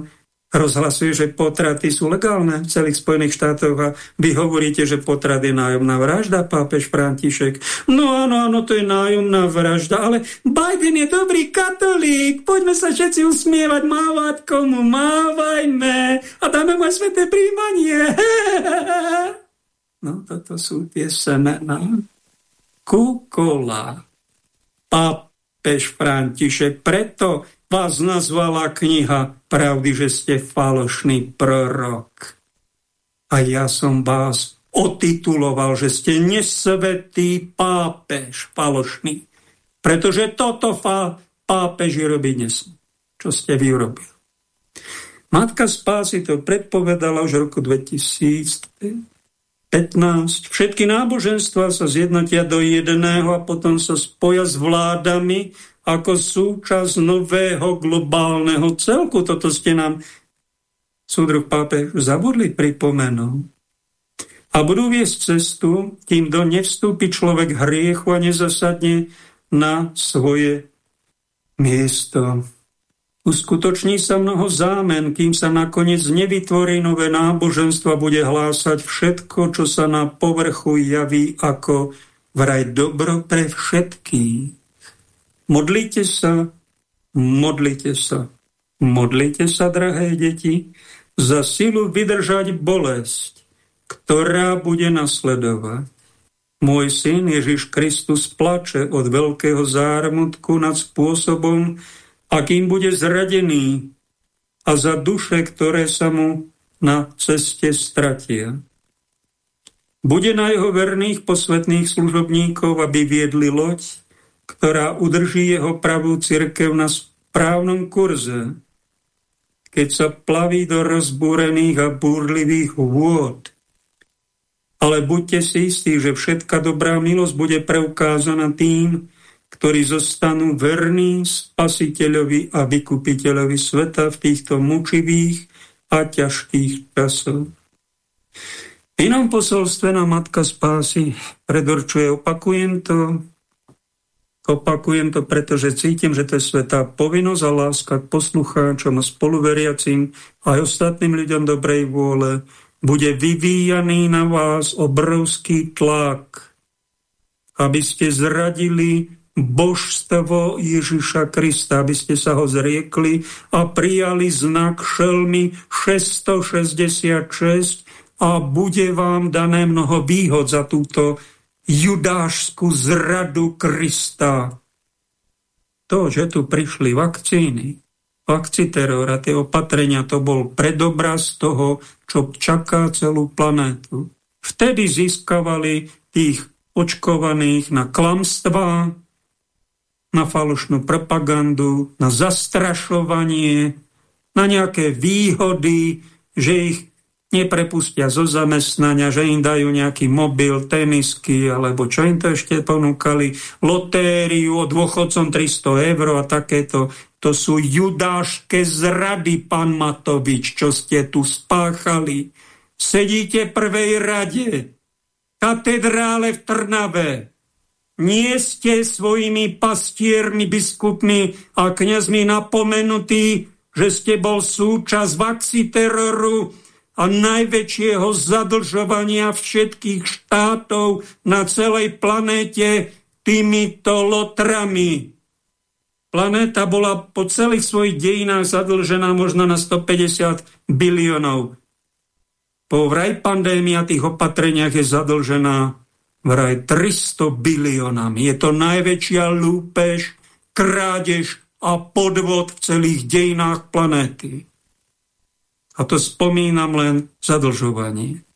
rozhlasuje, že potraty sú legálne v celých Spojených štátoch a vy hovoríte, že potrat je nájomná vražda, pápež František. No áno, áno, to je nájomná vražda, ale Biden je dobrý katolík, poďme sa všetci usmievať, mávať komu, mávajme a dáme mu aj sveté príjmanie. No toto sú tie semená. Kukola. Pápež František, preto vás nazvala kniha Pravdy, že ste falošný prorok. A ja som vás otituloval, že ste nesvetý pápež falošný. Pretože toto fa, pápeži robiť nesmú. Čo ste vy urobili. Matka Spásy to predpovedala už v roku 2000 15. Všetky náboženstva sa zjednotia do jedného a potom sa spoja s vládami ako súčasť nového globálneho celku. Toto ste nám, súdruh pápež, zabudli pripomenúť. A budú viesť cestu, kým do nevstúpi človek hriechu a nezasadne na svoje miesto. Uskutoční sa mnoho zámen, kým sa nakoniec nevytvorí nové náboženstvo a bude hlásať všetko, čo sa na povrchu javí ako vraj dobro pre všetkých. Modlite sa, modlite sa. Modlite sa, drahé deti, za silu vydržať bolesť, ktorá bude nasledovať. Môj syn Ježiš Kristus plače od veľkého zármutku nad spôsobom, akým bude zradený a za duše, ktoré sa mu na ceste stratia. Bude na jeho verných posvetných služobníkov, aby viedli loď, ktorá udrží jeho pravú cirkev na správnom kurze, keď sa plaví do rozbúrených a búrlivých vôd. Ale buďte si istí, že všetka dobrá milosť bude preukázaná tým, ktorí zostanú verní spasiteľovi a vykupiteľovi sveta v týchto mučivých a ťažkých časoch. V inom posolstve na Matka Spásy predurčuje, opakujem to, opakujem to, pretože cítim, že to je svetá povinnosť a láska k poslucháčom a spoluveriacim aj ostatným ľuďom dobrej vôle, bude vyvíjaný na vás obrovský tlak, aby ste zradili božstvo Ježiša Krista, aby ste sa ho zriekli a prijali znak šelmy 666 a bude vám dané mnoho výhod za túto judášskú zradu Krista. To, že tu prišli vakcíny, vakciteror a tie opatrenia, to bol predobraz toho, čo čaká celú planétu. Vtedy získavali tých očkovaných na klamstvá, na falošnú propagandu, na zastrašovanie, na nejaké výhody, že ich neprepustia zo zamestnania, že im dajú nejaký mobil, tenisky, alebo čo im to ešte ponúkali, lotériu o dôchodcom 300 eur a takéto. To sú judáške zrady, pán Matovič, čo ste tu spáchali. Sedíte v prvej rade, katedrále v Trnave, nie ste svojimi pastiermi, biskupmi a kňazmi napomenutí, že ste bol súčasť vaxi teroru a najväčšieho zadlžovania všetkých štátov na celej planéte týmito lotrami. Planéta bola po celých svojich dejinách zadlžená možno na 150 biliónov. Po vraj pandémia tých opatreniach je zadlžená vraj 300 biliónami. Je to najväčšia lúpež, krádež a podvod v celých dejinách planéty. A to spomínam len zadlžovanie.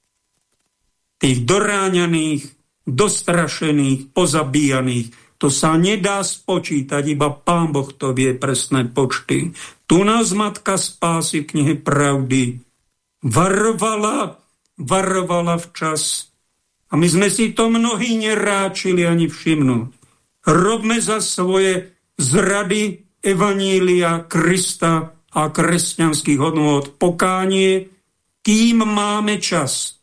Tých doráňaných, dostrašených, pozabíjaných, to sa nedá spočítať, iba Pán Boh to vie presné počty. Tu nás Matka spásy v knihe Pravdy varovala, varovala včas a my sme si to mnohí neráčili ani všimnúť. Robme za svoje zrady Evanília Krista a kresťanských hodnôt pokánie, kým máme čas,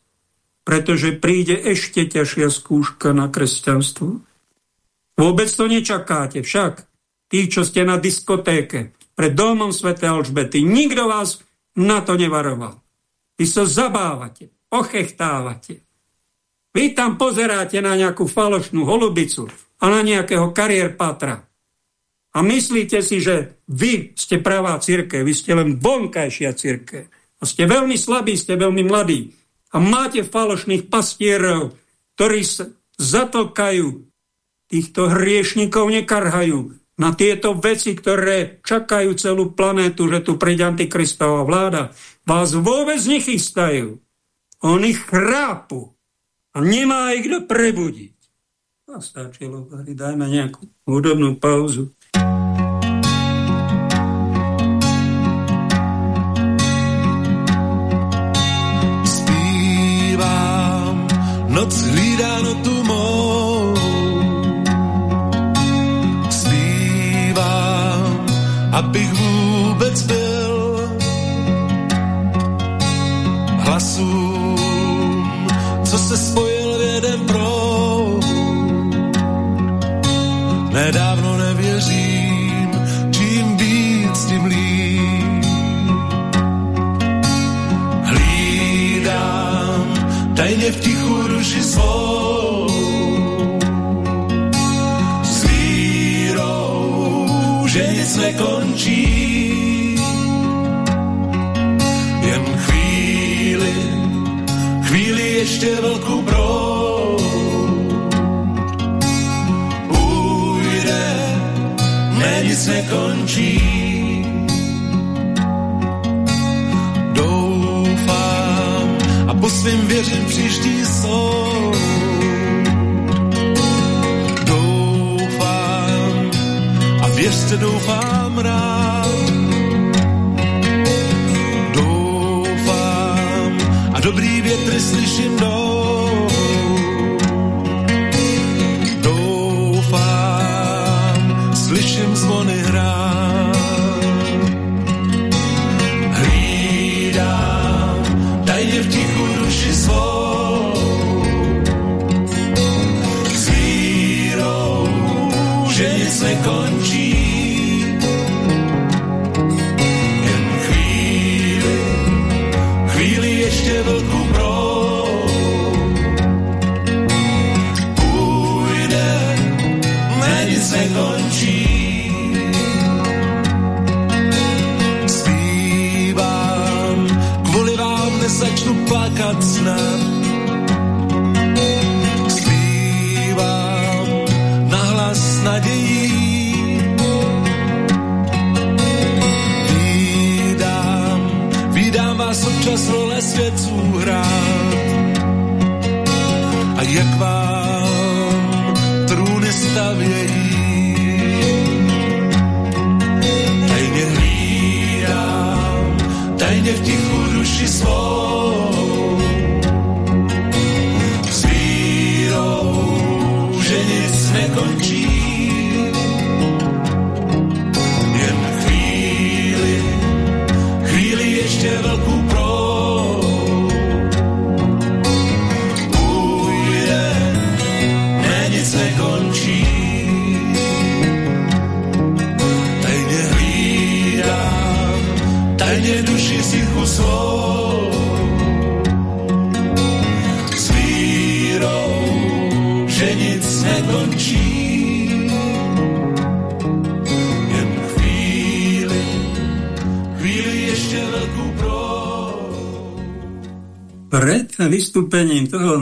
pretože príde ešte ťažšia skúška na kresťanstvo. Vôbec to nečakáte, však tí, čo ste na diskotéke, pred domom Sv. Alžbety, nikto vás na to nevaroval. Vy sa zabávate, ochechtávate. Vy tam pozeráte na nejakú falošnú holubicu a na nejakého kariérpatra. A myslíte si, že vy ste pravá církev, vy ste len vonkajšia církev. A ste veľmi slabí, ste veľmi mladí. A máte falošných pastierov, ktorí zatokajú, týchto hriešnikov nekarhajú na tieto veci, ktoré čakajú celú planétu, že tu príde antikristová vláda. Vás vôbec nechystajú. Oni chrápu a nemá ich kto prebudiť. A stačilo, dajme nejakú hudobnú pauzu. Noc hlídá tu mou. Spívam, abych vůbec byl hlasu co se spojil v jeden proud. Nedávno nevěřím, čím víc, tím líp. Hlídám tajně v tichu duši svou. S vírou, že nic nekončí. Jen chvíli, chvíli ještě velkou brou. Ujde, ne, nic nekončí. Svým věřím příští soud. věřte, doufám rád. Doufám a dobrý větry slyším dou.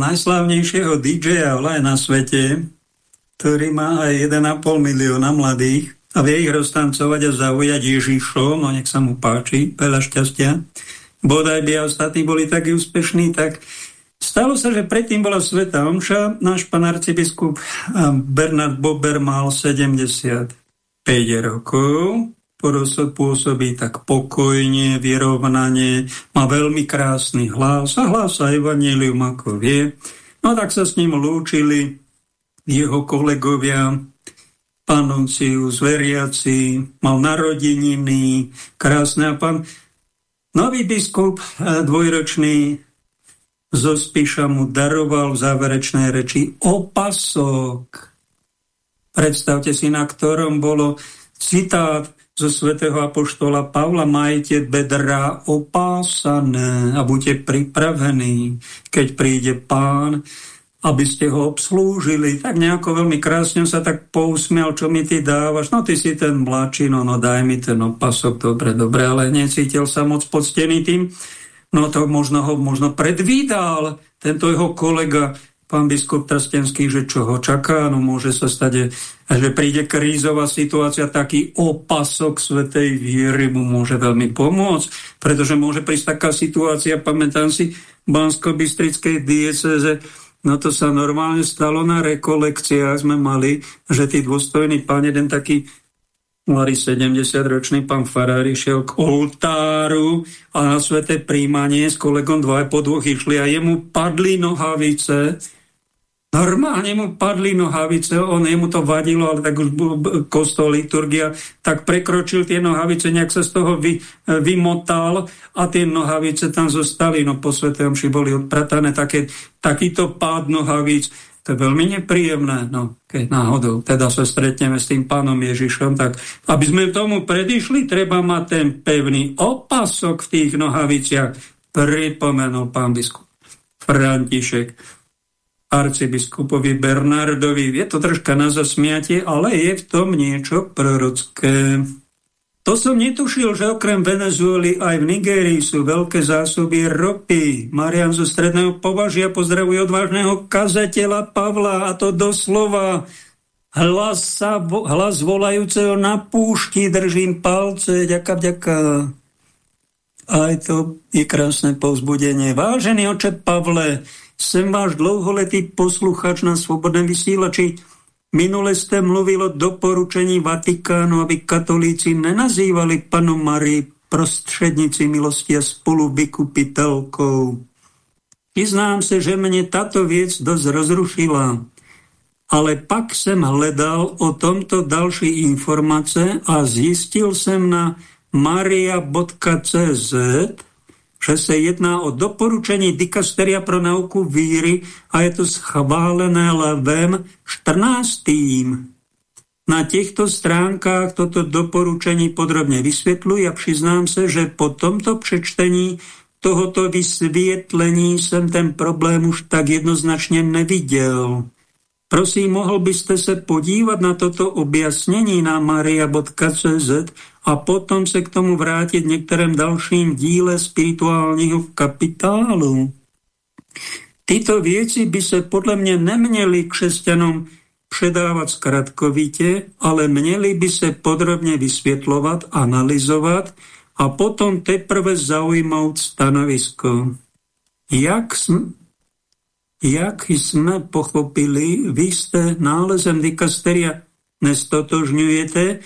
Najslavnejšieho DJ-a na svete, ktorý má aj 1,5 milióna mladých a vie ich roztancovať a zaujať Ježišom, no nech sa mu páči, veľa šťastia, bodaj by ostatní boli takí úspešní, tak Stalo sa, že predtým bola Sveta Omša, náš pán arcibiskup Bernard Bober mal 75 rokov, pôsobí tak pokojne, vyrovnanie, má veľmi krásny hlas a hlása evanílium, ako vie. No tak sa s ním lúčili jeho kolegovia, pán Oncius, veriaci, mal narodeniny, krásne a pán nový biskup eh, dvojročný zo Spiša mu daroval v záverečnej reči opasok. Predstavte si, na ktorom bolo citát zo svätého apoštola Pavla majte bedra opásané a buďte pripravení, keď príde pán, aby ste ho obslúžili. Tak nejako veľmi krásne sa tak pousmial, čo mi ty dávaš. No ty si ten mladší, no, no daj mi ten opasok, dobre, dobre, ale necítil sa moc poctený tým, No to možno ho možno predvídal tento jeho kolega, pán biskup Trstenský, že čo ho čaká, no môže sa stať, že príde krízová situácia, taký opasok svetej viery mu môže veľmi pomôcť, pretože môže prísť taká situácia, pamätám si, Bansko-Bystrickej dieceze, no to sa normálne stalo na rekolekciách, sme mali, že tí dôstojný pán, jeden taký mladý 70-ročný pán Farári šiel k oltáru a na sveté príjmanie s kolegom dva po dvoch išli a jemu padli nohavice. Normálne mu padli nohavice, on jemu to vadilo, ale tak už kostol, liturgia, tak prekročil tie nohavice, nejak sa z toho vy, vymotal a tie nohavice tam zostali, no po svetom boli odpratané, také, takýto pád nohavíc to je veľmi nepríjemné, no, keď náhodou teda sa stretneme s tým pánom Ježišom, tak aby sme tomu predišli, treba mať ten pevný opasok v tých nohaviciach, pripomenul pán biskup František. Arcibiskupovi Bernardovi. Je to troška na zasmiatie, ale je v tom niečo prorocké. To som netušil, že okrem Venezuely aj v Nigérii sú veľké zásoby ropy. Marian zo Stredného považia pozdravuje odvážneho kazateľa Pavla a to doslova hlas, sa, hlas volajúceho na púšti, držím palce, ďaká, ďaká. Aj to je krásne povzbudenie. Vážený oče Pavle, sem váš dlouholetý posluchač na Svobodné vysílači. Minule ste mluvil doporučení Vatikánu, aby katolíci nenazývali panu Marii prostřednici milosti a spolu vykupitelkou. Se, že mě tato věc dost rozrušila, ale pak jsem hledal o tomto další informace a zjistil jsem na maria.cz, že se jedná o doporučení dikasteria pro nauku víry a je to schválené levem 14. Na těchto stránkách toto doporučení podrobně vysvětluji a přiznám se, že po tomto přečtení tohoto vysvětlení jsem ten problém už tak jednoznačně neviděl. Prosím, mohl byste se podívat na toto objasnění na maria.cz a potom se k tomu vrátit v některém dalším díle spirituálního kapitálu. Tyto věci by se podle mě neměly křesťanům předávat zkratkovitě, ale měly by se podrobně vysvětlovat, analyzovat a potom teprve zaujmout stanovisko. Jak jsme, jak jsme pochopili, vy jste nálezem dikasteria nestotožňujete,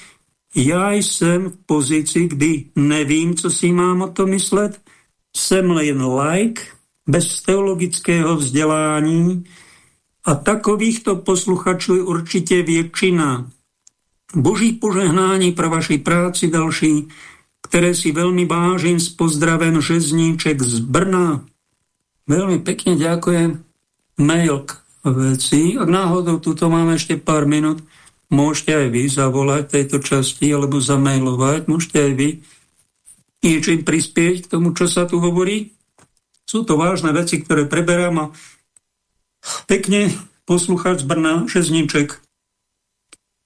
já jsem v pozici, kdy nevím, co si mám o to myslet, jsem jen like, bez teologického vzdělání a takovýchto posluchačů je určitě většina. Boží požehnání pro vaši práci další, které si veľmi vážím s pozdravem Žezníček z Brna. Veľmi pekne ďakujem. Mail k veci. Ak náhodou tuto máme ešte pár minút, Môžete aj vy zavolať tejto časti alebo zamailovať, môžete aj vy niečím prispieť k tomu, čo sa tu hovorí. Sú to vážne veci, ktoré preberám a pekne poslucháč z Brna, Šezníček.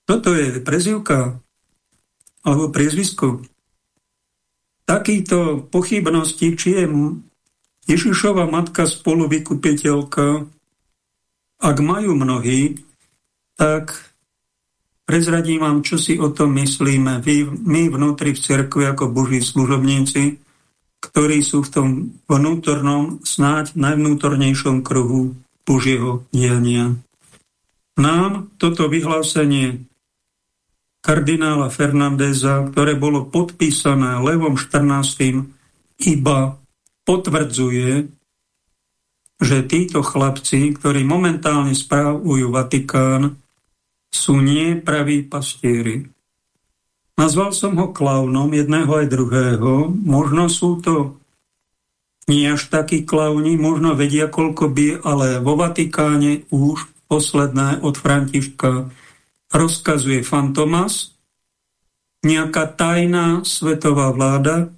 Toto je prezivka alebo priezvisko. Takýto pochybnosti, či je Ježišova matka spoluvykupiteľka, ak majú mnohí, tak Prezradím vám, čo si o tom myslíme. Vy, my vnútri v cerkvi ako boží služobníci, ktorí sú v tom vnútornom, snáď najvnútornejšom kruhu Božieho diania. Nám toto vyhlásenie kardinála Fernandeza, ktoré bolo podpísané Levom 14. iba potvrdzuje, že títo chlapci, ktorí momentálne správujú Vatikán, sú nie praví pastieri. Nazval som ho klaunom jedného aj druhého. Možno sú to nie až takí klauni, možno vedia, koľko by, ale vo Vatikáne už posledné od Františka rozkazuje Fantomas, nejaká tajná svetová vláda,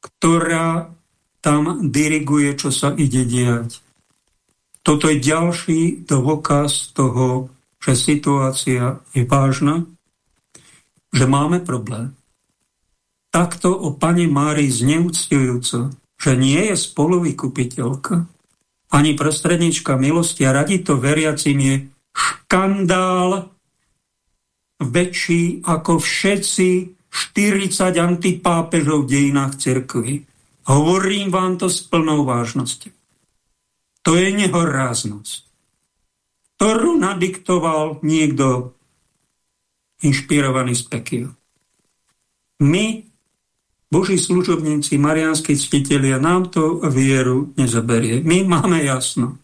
ktorá tam diriguje, čo sa ide diať. Toto je ďalší dôkaz toho, že situácia je vážna, že máme problém. Takto o pani Mári zneúctujúco, že nie je spoluvykupiteľka, ani prostrednička milosti a radi to veriacim je škandál väčší ako všetci 40 antipápežov v dejinách cirkvi. Hovorím vám to s plnou vážnosťou. To je nehoráznosť ktorú nadiktoval niekto inšpirovaný z pekiel. My, Boží služobníci, marianskí ctitelia, nám to vieru nezaberie. My máme jasno.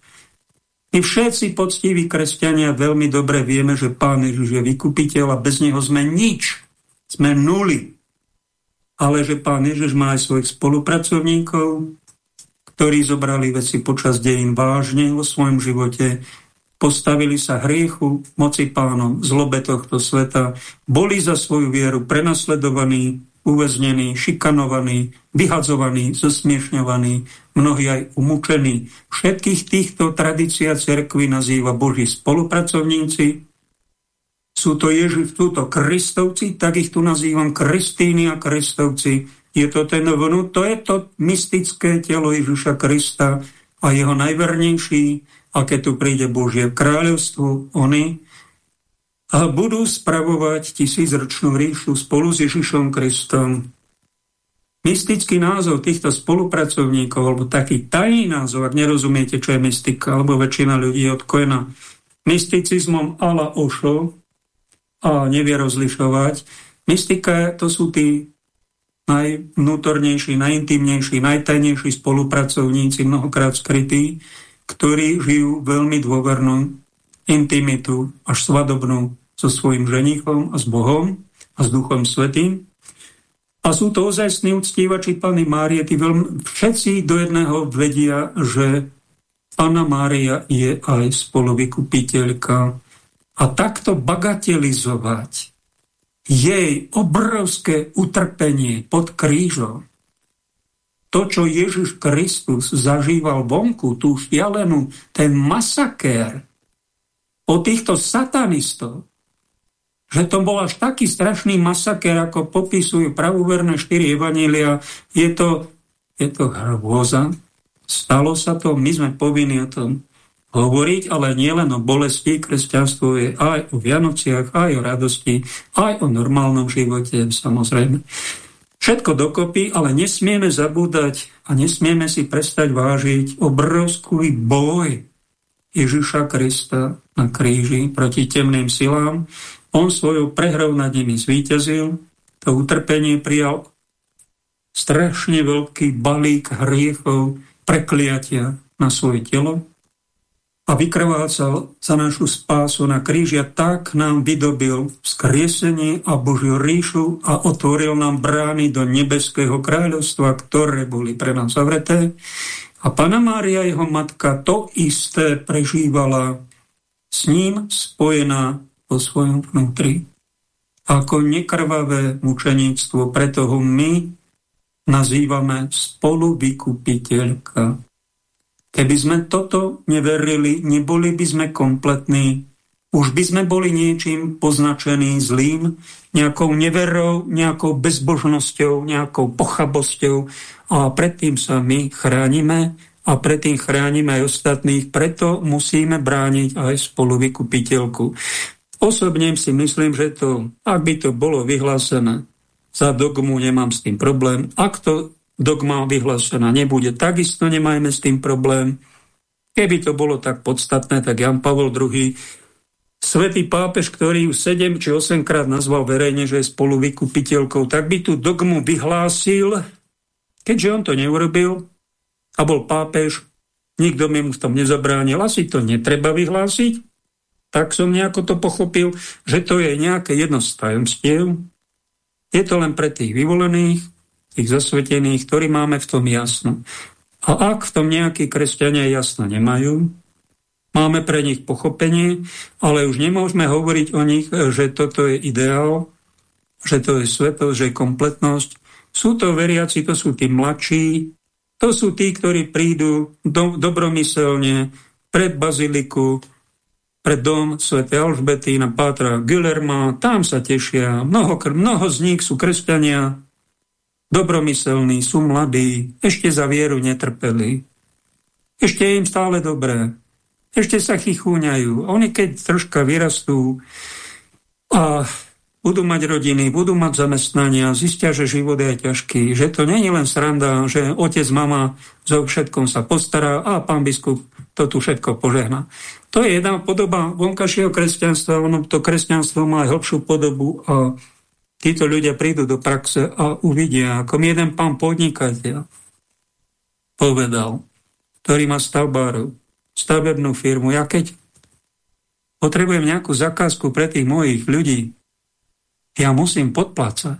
My všetci poctiví kresťania veľmi dobre vieme, že Pán Ježiš je vykupiteľ a bez Neho sme nič. Sme nuli. Ale že Pán Ježiš má aj svojich spolupracovníkov, ktorí zobrali veci počas dejín vážne vo svojom živote, postavili sa hriechu, moci pánom, zlobe tohto sveta, boli za svoju vieru prenasledovaní, uväznení, šikanovaní, vyhadzovaní, zosmiešňovaní, mnohí aj umúčení. Všetkých týchto tradícia cerkvy nazýva Boží spolupracovníci. Sú to Ježiš, sú to Kristovci, tak ich tu nazývam Kristíny a Kristovci. Je to ten vnú, to je to mystické telo Ježiša Krista a jeho najvernejší, a keď tu príde Božie kráľovstvo, oni a budú spravovať tisícročnú ríšu spolu s Ježišom Kristom. Mystický názov týchto spolupracovníkov, alebo taký tajný názov, ak nerozumiete, čo je mystika, alebo väčšina ľudí od Koena, mysticizmom ala Ošo a nevie rozlišovať. Mystika to sú tí najvnútornejší, najintimnejší, najtajnejší spolupracovníci, mnohokrát skrytí, ktorí žijú veľmi dôvernú intimitu, až svadobnú so svojím ženichom a s Bohom a s Duchom Svetým. A sú to ozajstní uctívači Pany Márie, tí veľmi, všetci do jedného vedia, že Pana Mária je aj spoluvykupiteľka. A takto bagatelizovať jej obrovské utrpenie pod krížom, to, čo Ježiš Kristus zažíval vonku, tú šialenú, ten masakér, o týchto satanistov, že to bol až taký strašný masaker, ako popisujú pravúverné štyri evanília, je to, je to hrôza. Stalo sa to, my sme povinni o tom hovoriť, ale nielen o bolesti, kresťanstvo je aj o Vianociach, aj o radosti, aj o normálnom živote, samozrejme. Všetko dokopy, ale nesmieme zabúdať a nesmieme si prestať vážiť obrovský boj Ježiša Krista na kríži proti temným silám. On svojou prehrou nad nimi zvíťazil, to utrpenie prijal strašne veľký balík hriechov, prekliatia na svoje telo a vykrvácal za našu spásu na kríži a tak nám vydobil vzkriesenie a Božiu ríšu a otvoril nám brány do nebeského kráľovstva, ktoré boli pre nás zavreté a Pana Mária, jeho matka, to isté prežívala s ním spojená vo svojom vnútri. Ako nekrvavé mučeníctvo, preto ho my nazývame spoluvykupiteľka. Keby sme toto neverili, neboli by sme kompletní, už by sme boli niečím poznačení zlým, nejakou neverou, nejakou bezbožnosťou, nejakou pochabosťou, a predtým sa my chránime a predtým chránime aj ostatných, preto musíme brániť aj spolu vykupiteľku. Osobne si myslím, že to, ak by to bolo vyhlásené za dogmu, nemám s tým problém. Ak to dogma vyhlásená nebude, takisto nemajme s tým problém. Keby to bolo tak podstatné, tak Jan Pavel II Svetý pápež, ktorý ju 7 či 8 krát nazval verejne, že je spolu vykupiteľkou, tak by tú dogmu vyhlásil Keďže on to neurobil a bol pápež, nikto mi mu v tom nezabránil, asi to netreba vyhlásiť, tak som nejako to pochopil, že to je nejaké jedno z tajomstiev. Je to len pre tých vyvolených, tých zasvetených, ktorí máme v tom jasno. A ak v tom nejakí kresťania jasno nemajú, máme pre nich pochopenie, ale už nemôžeme hovoriť o nich, že toto je ideál, že to je svetosť, že je kompletnosť, sú to veriaci, to sú tí mladší, to sú tí, ktorí prídu do, dobromyselne pred baziliku, pred dom Sv. Alžbety na Pátra Gülerma, tam sa tešia, mnoho, mnoho z nich sú kresťania, dobromyselní, sú mladí, ešte za vieru netrpeli. Ešte je im stále dobré. Ešte sa chichúňajú. Oni keď troška vyrastú a budú mať rodiny, budú mať zamestnania, zistia, že život je ťažký, že to je len sranda, že otec, mama so všetkom sa postará a pán biskup to tu všetko požehná. To je jedna podoba vonkajšieho kresťanstva, ono to kresťanstvo má aj hlbšiu podobu a títo ľudia prídu do praxe a uvidia, ako mi jeden pán podnikateľ povedal, ktorý má stavbárov, stavebnú firmu, ja keď potrebujem nejakú zakázku pre tých mojich ľudí, ja musím podplácať.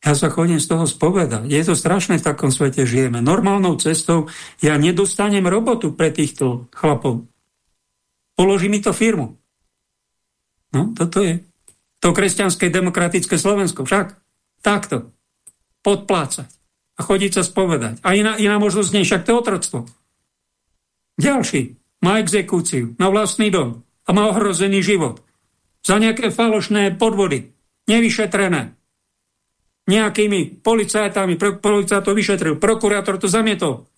Ja sa chodím z toho spovedať. Je to strašné, v takom svete žijeme. Normálnou cestou ja nedostanem robotu pre týchto chlapov. Položí mi to firmu. No, toto je to kresťanské demokratické Slovensko. Však takto. podplácať a chodiť sa spovedať. A iná, iná možnosť nie, však to je otroctvo. Ďalší má exekúciu na vlastný dom a má ohrozený život. Za nejaké falošné podvody, nevyšetrené. Nejakými policajtami, policajt to vyšetril, prokurátor to zamietol.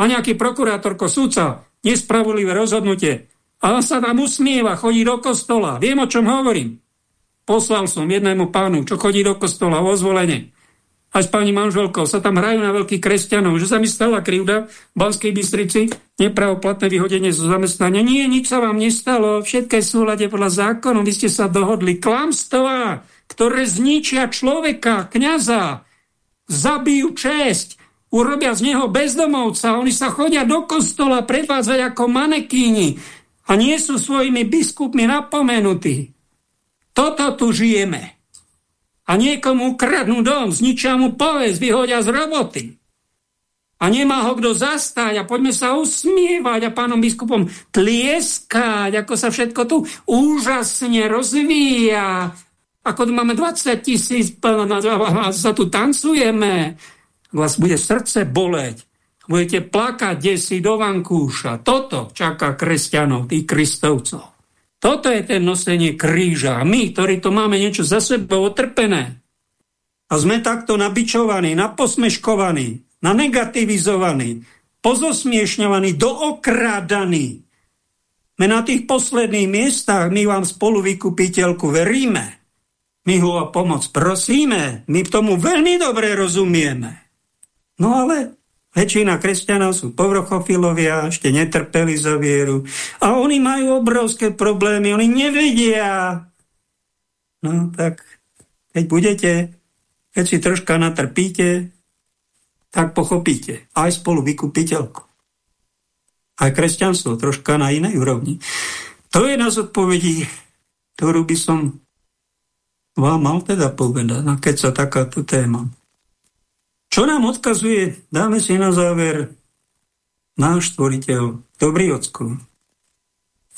A nejaký prokurátorko, súdca, nespravodlivé rozhodnutie. A on sa tam usmieva, chodí do kostola. Viem, o čom hovorím. Poslal som jednému pánu, čo chodí do kostola o zvolenie a s pani manželkou sa tam hrajú na veľkých kresťanov, že sa mi stala krivda v Banskej Bystrici, nepravoplatné vyhodenie zo zamestnania. Nie, nič sa vám nestalo, všetko je súľade podľa zákonu, vy ste sa dohodli. Klamstvá, ktoré zničia človeka, kňaza, zabijú česť, urobia z neho bezdomovca, oni sa chodia do kostola predvádzať ako manekíni a nie sú svojimi biskupmi napomenutí. Toto tu žijeme a niekomu kradnú dom, zničia mu povesť, vyhodia z roboty. A nemá ho kto zastať a poďme sa usmievať a pánom biskupom tlieskať, ako sa všetko tu úžasne rozvíja. Ako tu máme 20 tisíc, sa tu tancujeme. Vás bude srdce boleť. Budete plakať desi do vankúša. Toto čaká kresťanov, tých kristovcov. Toto je ten nosenie kríža. My, ktorí to máme niečo za sebou otrpené, a sme takto nabičovaní, naposmeškovaní, nanegativizovaní, pozosmiešňovaní, dookrádaní. My na tých posledných miestach, my vám spolu vykupiteľku veríme. My ho o pomoc prosíme, my tomu veľmi dobre rozumieme. No ale Väčšina kresťanov sú povrchofilovia, ešte netrpeli za vieru. A oni majú obrovské problémy, oni nevedia. No tak, keď budete, keď si troška natrpíte, tak pochopíte. Aj spolu vykupiteľku. Aj kresťanstvo troška na inej úrovni. To je na zodpovedí, ktorú by som vám mal teda povedať, keď sa takáto téma. Čo nám odkazuje, dáme si na záver, náš stvoriteľ, dobrý ocko.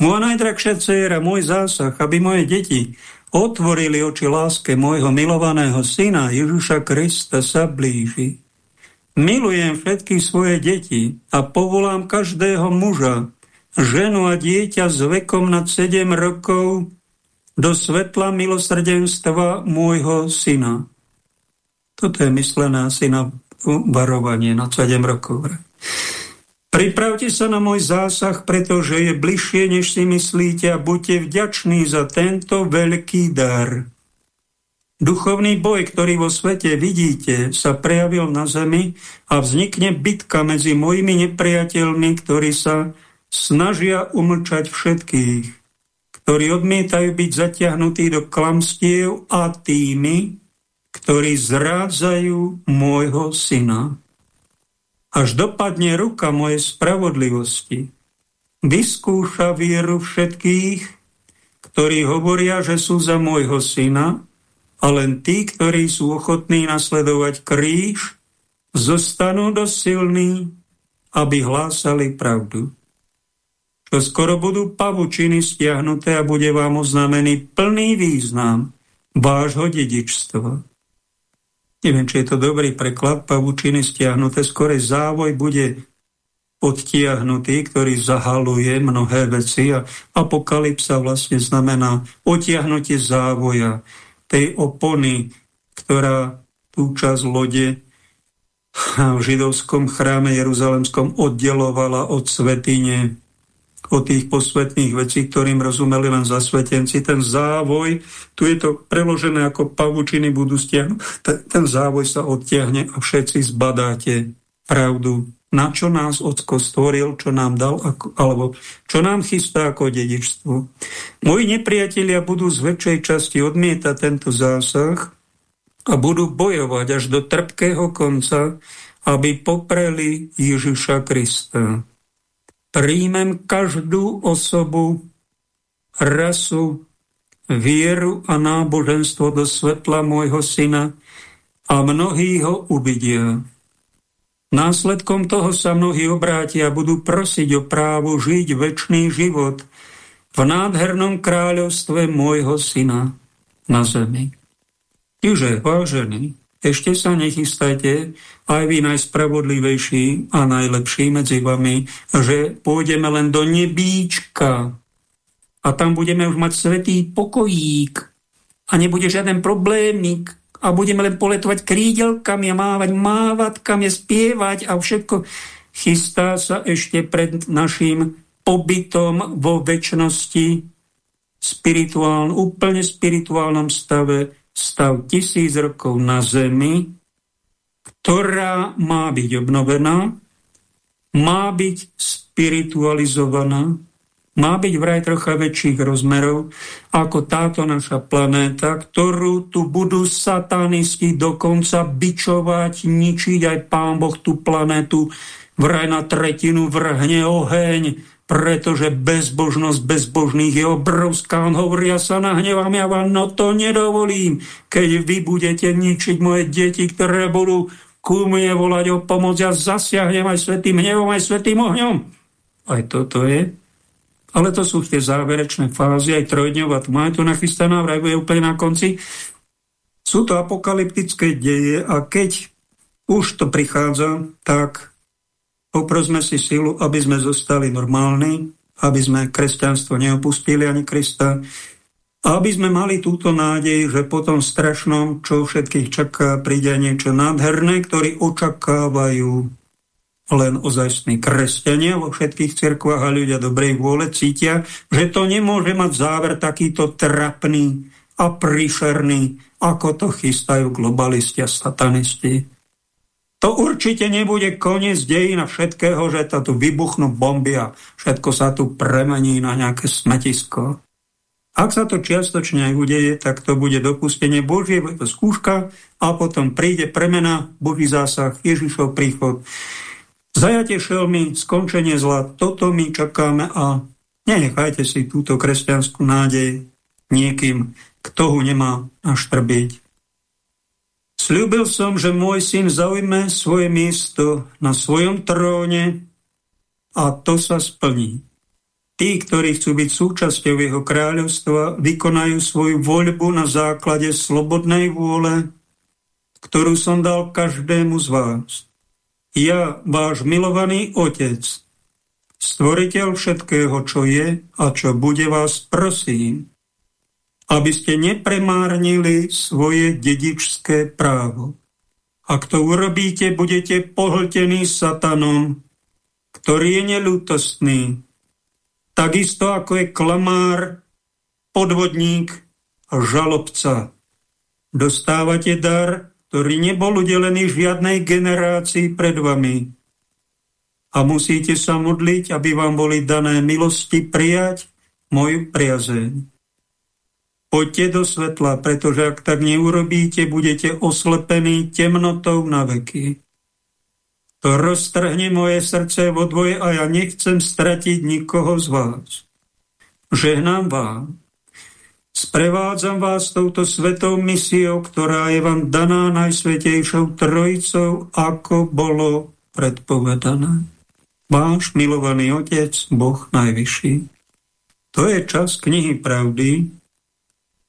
Moja najdrahšia dcera, môj zásah, aby moje deti otvorili oči láske môjho milovaného syna Ježiša Krista sa blíži. Milujem všetky svoje deti a povolám každého muža, ženu a dieťa s vekom nad 7 rokov do svetla milosrdenstva môjho syna. Toto je myslené asi na varovanie na 7 rokov. Pripravte sa na môj zásah, pretože je bližšie, než si myslíte a buďte vďační za tento veľký dar. Duchovný boj, ktorý vo svete vidíte, sa prejavil na zemi a vznikne bitka medzi mojimi nepriateľmi, ktorí sa snažia umlčať všetkých, ktorí odmietajú byť zatiahnutí do klamstiev a tými, ktorí zrádzajú môjho syna. Až dopadne ruka mojej spravodlivosti, vyskúša vieru všetkých, ktorí hovoria, že sú za môjho syna, a len tí, ktorí sú ochotní nasledovať kríž, zostanú dosť silní, aby hlásali pravdu. Čo skoro budú pavučiny stiahnuté a bude vám oznámený plný význam vášho dedičstva. Neviem, či je to dobrý preklad, pavučiny stiahnuté, skore závoj bude odtiahnutý, ktorý zahaluje mnohé veci a apokalypsa vlastne znamená otiahnutie závoja, tej opony, ktorá tú časť lode v židovskom chráme Jeruzalemskom oddelovala od svetine o tých posvetných vecí, ktorým rozumeli len zasvetenci. Ten závoj, tu je to preložené ako pavučiny budú stiahnuť, ten, závoj sa odtiahne a všetci zbadáte pravdu, na čo nás Ocko stvoril, čo nám dal, ako, alebo čo nám chystá ako dedičstvo. Moji nepriatelia budú z väčšej časti odmietať tento zásah a budú bojovať až do trpkého konca, aby popreli Ježiša Krista príjmem každú osobu, rasu, vieru a náboženstvo do svetla môjho syna a mnohí ho uvidia. Následkom toho sa mnohí obrátia a budú prosiť o právo žiť väčší život v nádhernom kráľovstve môjho syna na zemi. Čiže, vážení, ešte sa nechystajte, aj vy najspravodlivejší a najlepší medzi vami, že pôjdeme len do nebíčka. A tam budeme už mať svetý pokojík. A nebude žiaden problémik a budeme len poletovať krídelkami a mávať mávatkami, spievať a všetko. Chystá sa ešte pred našim pobytom vo väčšnosti spirituálnom, úplne spirituálnom stave, stav tisíc rokov na Zemi, ktorá má byť obnovená, má byť spiritualizovaná, má byť vraj trocha väčších rozmerov ako táto naša planéta, ktorú tu budú satanisti dokonca bičovať, ničiť. Aj pán Boh tú planétu, vraj na tretinu vrhne oheň, pretože bezbožnosť bezbožných je obrovská. On hovoria sa nahnevám, ja vám no to nedovolím, keď vy budete ničiť moje deti, ktoré budú ku mne volať o pomoc, ja zasiahnem aj svetým hnevom, aj svetým ohňom. Aj toto je ale to sú tie záverečné fázy, aj trojdňová tma je tu nachystaná, vraj je úplne na konci. Sú to apokalyptické deje a keď už to prichádza, tak poprosme si silu, aby sme zostali normálni, aby sme kresťanstvo neopustili ani Krista, a aby sme mali túto nádej, že po tom strašnom, čo všetkých čaká, príde niečo nádherné, ktorí očakávajú len ozajstní kresťania vo všetkých cirkvách a ľudia dobrej vôle cítia, že to nemôže mať záver takýto trapný a príšerný, ako to chystajú globalisti a satanisti. To určite nebude koniec dejín a všetkého, že to tu vybuchnú bomby a všetko sa tu premení na nejaké smetisko. Ak sa to čiastočne aj udeje, tak to bude dopustenie Božie, skúška a potom príde premena, Boží zásah, Ježišov príchod Zajatie šelmy, skončenie zla, toto my čakáme a nenechajte si túto kresťanskú nádej niekým, kto ho nemá naštrbiť. Sľúbil som, že môj syn zaujme svoje miesto na svojom tróne a to sa splní. Tí, ktorí chcú byť súčasťou jeho kráľovstva, vykonajú svoju voľbu na základe slobodnej vôle, ktorú som dal každému z vás ja, váš milovaný Otec, stvoriteľ všetkého, čo je a čo bude, vás prosím, aby ste nepremárnili svoje dedičské právo. Ak to urobíte, budete pohltení satanom, ktorý je nelútostný, takisto ako je klamár, podvodník a žalobca. Dostávate dar, ktorý nebol udelený žiadnej generácii pred vami. A musíte sa modliť, aby vám boli dané milosti prijať moju priazeň. Poďte do svetla, pretože ak tak neurobíte, budete oslepení temnotou na veky. To roztrhne moje srdce vo dvoje a ja nechcem stratiť nikoho z vás. Žehnám vám, Sprevádzam vás touto svetou misiou, ktorá je vám daná najsvetejšou trojicou, ako bolo predpovedané. Váš milovaný Otec, Boh Najvyšší. To je čas knihy pravdy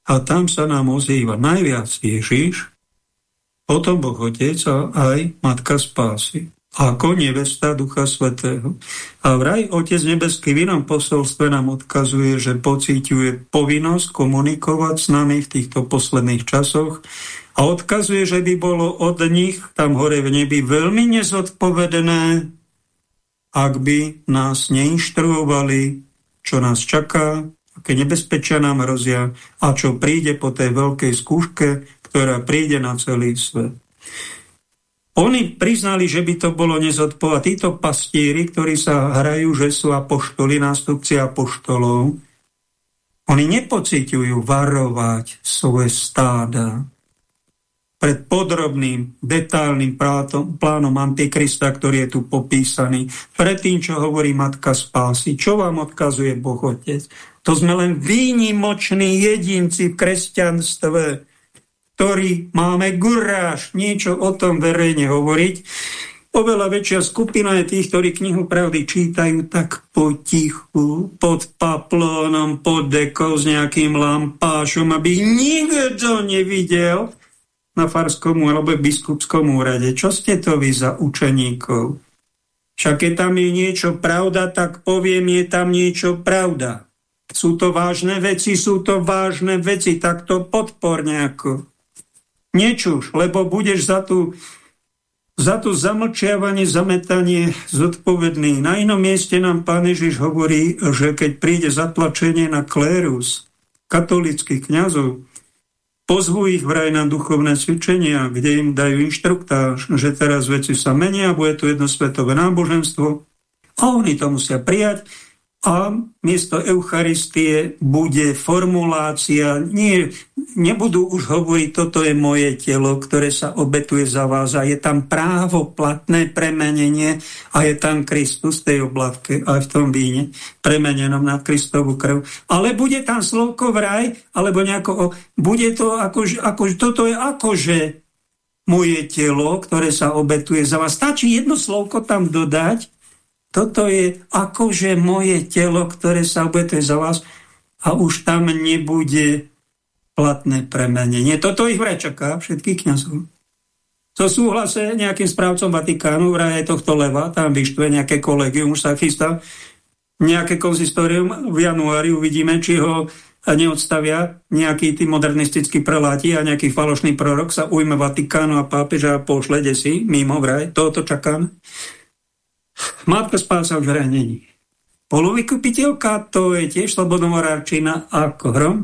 a tam sa nám ozýva najviac Ježiš, potom Boh Otec a aj Matka Spásy ako nevesta Ducha Svetého. A vraj Otec Nebeský v inom posolstve nám odkazuje, že pocíťuje povinnosť komunikovať s nami v týchto posledných časoch a odkazuje, že by bolo od nich tam hore v nebi veľmi nezodpovedné, ak by nás neinštruovali, čo nás čaká, aké nebezpečia nám hrozia a čo príde po tej veľkej skúške, ktorá príde na celý svet. Oni priznali, že by to bolo nezodpovedné. Títo pastíri, ktorí sa hrajú, že sú apoštoli, nástupci apoštolov, oni nepociťujú varovať svoje stáda pred podrobným, detálnym plánom, plánom Antikrista, ktorý je tu popísaný, pred tým, čo hovorí Matka Spásy. Čo vám odkazuje Boh Otec? To sme len výnimoční jedinci v kresťanstve, ktorí máme guráž niečo o tom verejne hovoriť. Oveľa väčšia skupina je tých, ktorí knihu pravdy čítajú tak potichu, pod paplónom, pod dekou s nejakým lampášom, aby nikto nevidel, na farskom alebo biskupskom úrade. Čo ste to vy za učeníkov? Však keď tam je niečo pravda, tak poviem, je tam niečo pravda. Sú to vážne veci, sú to vážne veci, tak to podpor nejako. Nečuž, lebo budeš za tú za to zamlčiavanie, zametanie zodpovedný. Na inom mieste nám pán Ježiš hovorí, že keď príde zatlačenie na klérus katolických kňazov, pozvú ich vraj na duchovné cvičenia, kde im dajú inštruktáž, že teraz veci sa menia, bude tu jedno svetové náboženstvo a oni to musia prijať a miesto Eucharistie bude formulácia, nie, nebudú už hovoriť, toto je moje telo, ktoré sa obetuje za vás a je tam právo platné premenenie a je tam Kristus v tej oblavke aj v tom víne, premenenom na Kristovú krv. Ale bude tam slovko vraj, alebo nejako, bude to ako, ako toto je akože moje telo, ktoré sa obetuje za vás. Stačí jedno slovko tam dodať toto je akože moje telo, ktoré sa obetuje za vás a už tam nebude platné premenenie. Toto ich vraj všetkých kniazov. To súhlase nejakým správcom Vatikánu, vraj aj tohto leva, tam vyštve nejaké kolegium, už sa chystá, nejaké konzistorium v januári, uvidíme, či ho neodstavia nejaký tí modernistickí preláti a nejaký falošný prorok sa ujme Vatikánu a pápeža a pošle desi mimo vraj. Toto čakáme. Matka spása už není. Polovykupiteľka to je tiež slobodomorárčina ako hrom.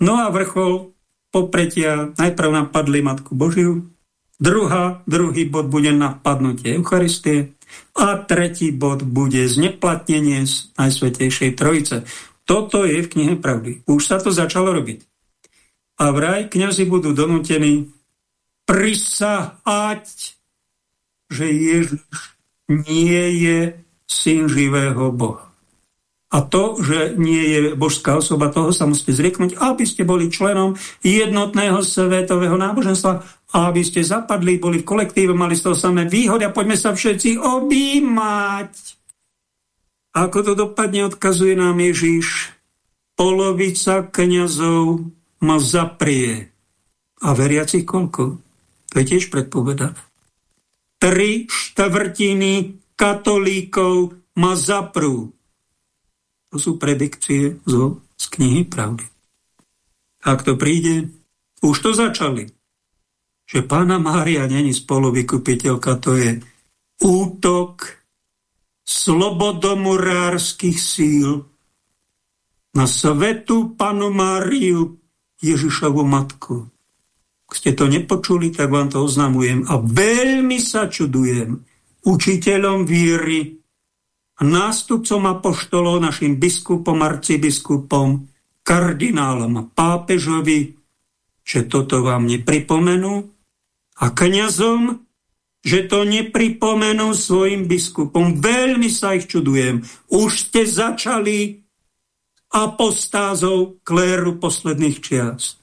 No a vrchol popretia najprv napadli Matku Božiu, druhá, druhý bod bude napadnutie Eucharistie a tretí bod bude zneplatnenie z Najsvetejšej Trojice. Toto je v knihe pravdy. Už sa to začalo robiť. A vraj kňazi budú donútení prisahať, že Ježiš nie je syn živého Boha. A to, že nie je božská osoba, toho sa musíte zrieknúť, aby ste boli členom jednotného svetového náboženstva aby ste zapadli, boli v kolektíve, mali z toho samé výhody a poďme sa všetci objímať. Ako to dopadne, odkazuje nám Ježíš. Polovica kniazov ma zaprie. A veriacich koľko? To je tiež predpovedané tri štvrtiny katolíkov ma zaprú. To sú predikcie z knihy pravdy. Ak to príde, už to začali. Že pána Mária není spoluvykupiteľka, to je útok slobodomurárskych síl na svetu panu Máriu Ježišovu matku. Ste to nepočuli, tak vám to oznamujem. A veľmi sa čudujem učiteľom víry a nástupcom apoštolov, našim biskupom, arcibiskupom, kardinálom a pápežovi, že toto vám nepripomenú a kňazom, že to nepripomenú svojim biskupom. Veľmi sa ich čudujem. Už ste začali apostázov kléru posledných čiast.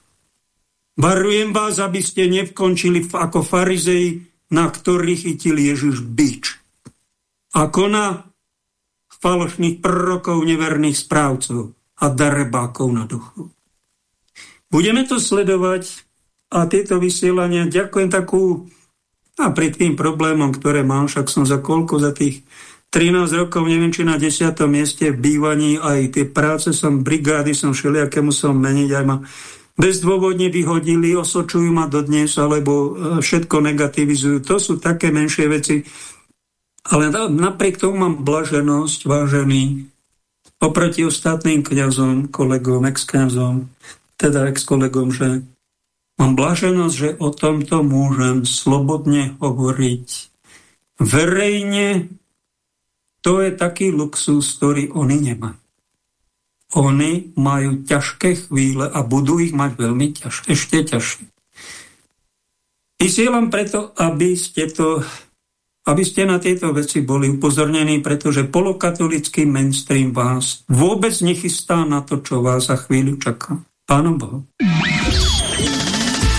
Varujem vás, aby ste nevkončili ako farizei, na ktorých chytil Ježiš bič. Ako na falošných prorokov, neverných správcov a darebákov na duchu. Budeme to sledovať a tieto vysielania, ďakujem takú a pri tým problémom, ktoré mám, však som za koľko, za tých 13 rokov, neviem, či na 10. mieste v bývaní, aj tie práce som, brigády som všelijaké musel meniť, aj ma bezdôvodne vyhodili, osočujú ma dodnes, alebo e, všetko negativizujú. To sú také menšie veci. Ale napriek tomu mám blaženosť, vážený, oproti ostatným kňazom, kolegom, ex-kňazom, teda ex-kolegom, že mám blaženosť, že o tomto môžem slobodne hovoriť. Verejne to je taký luxus, ktorý oni nemajú oni majú ťažké chvíle a budú ich mať veľmi ťažké, ešte ťažšie. Vysielam preto, aby ste, to, aby ste na tieto veci boli upozornení, pretože polokatolický mainstream vás vôbec nechystá na to, čo vás za chvíľu čaká. Pánom Bohu.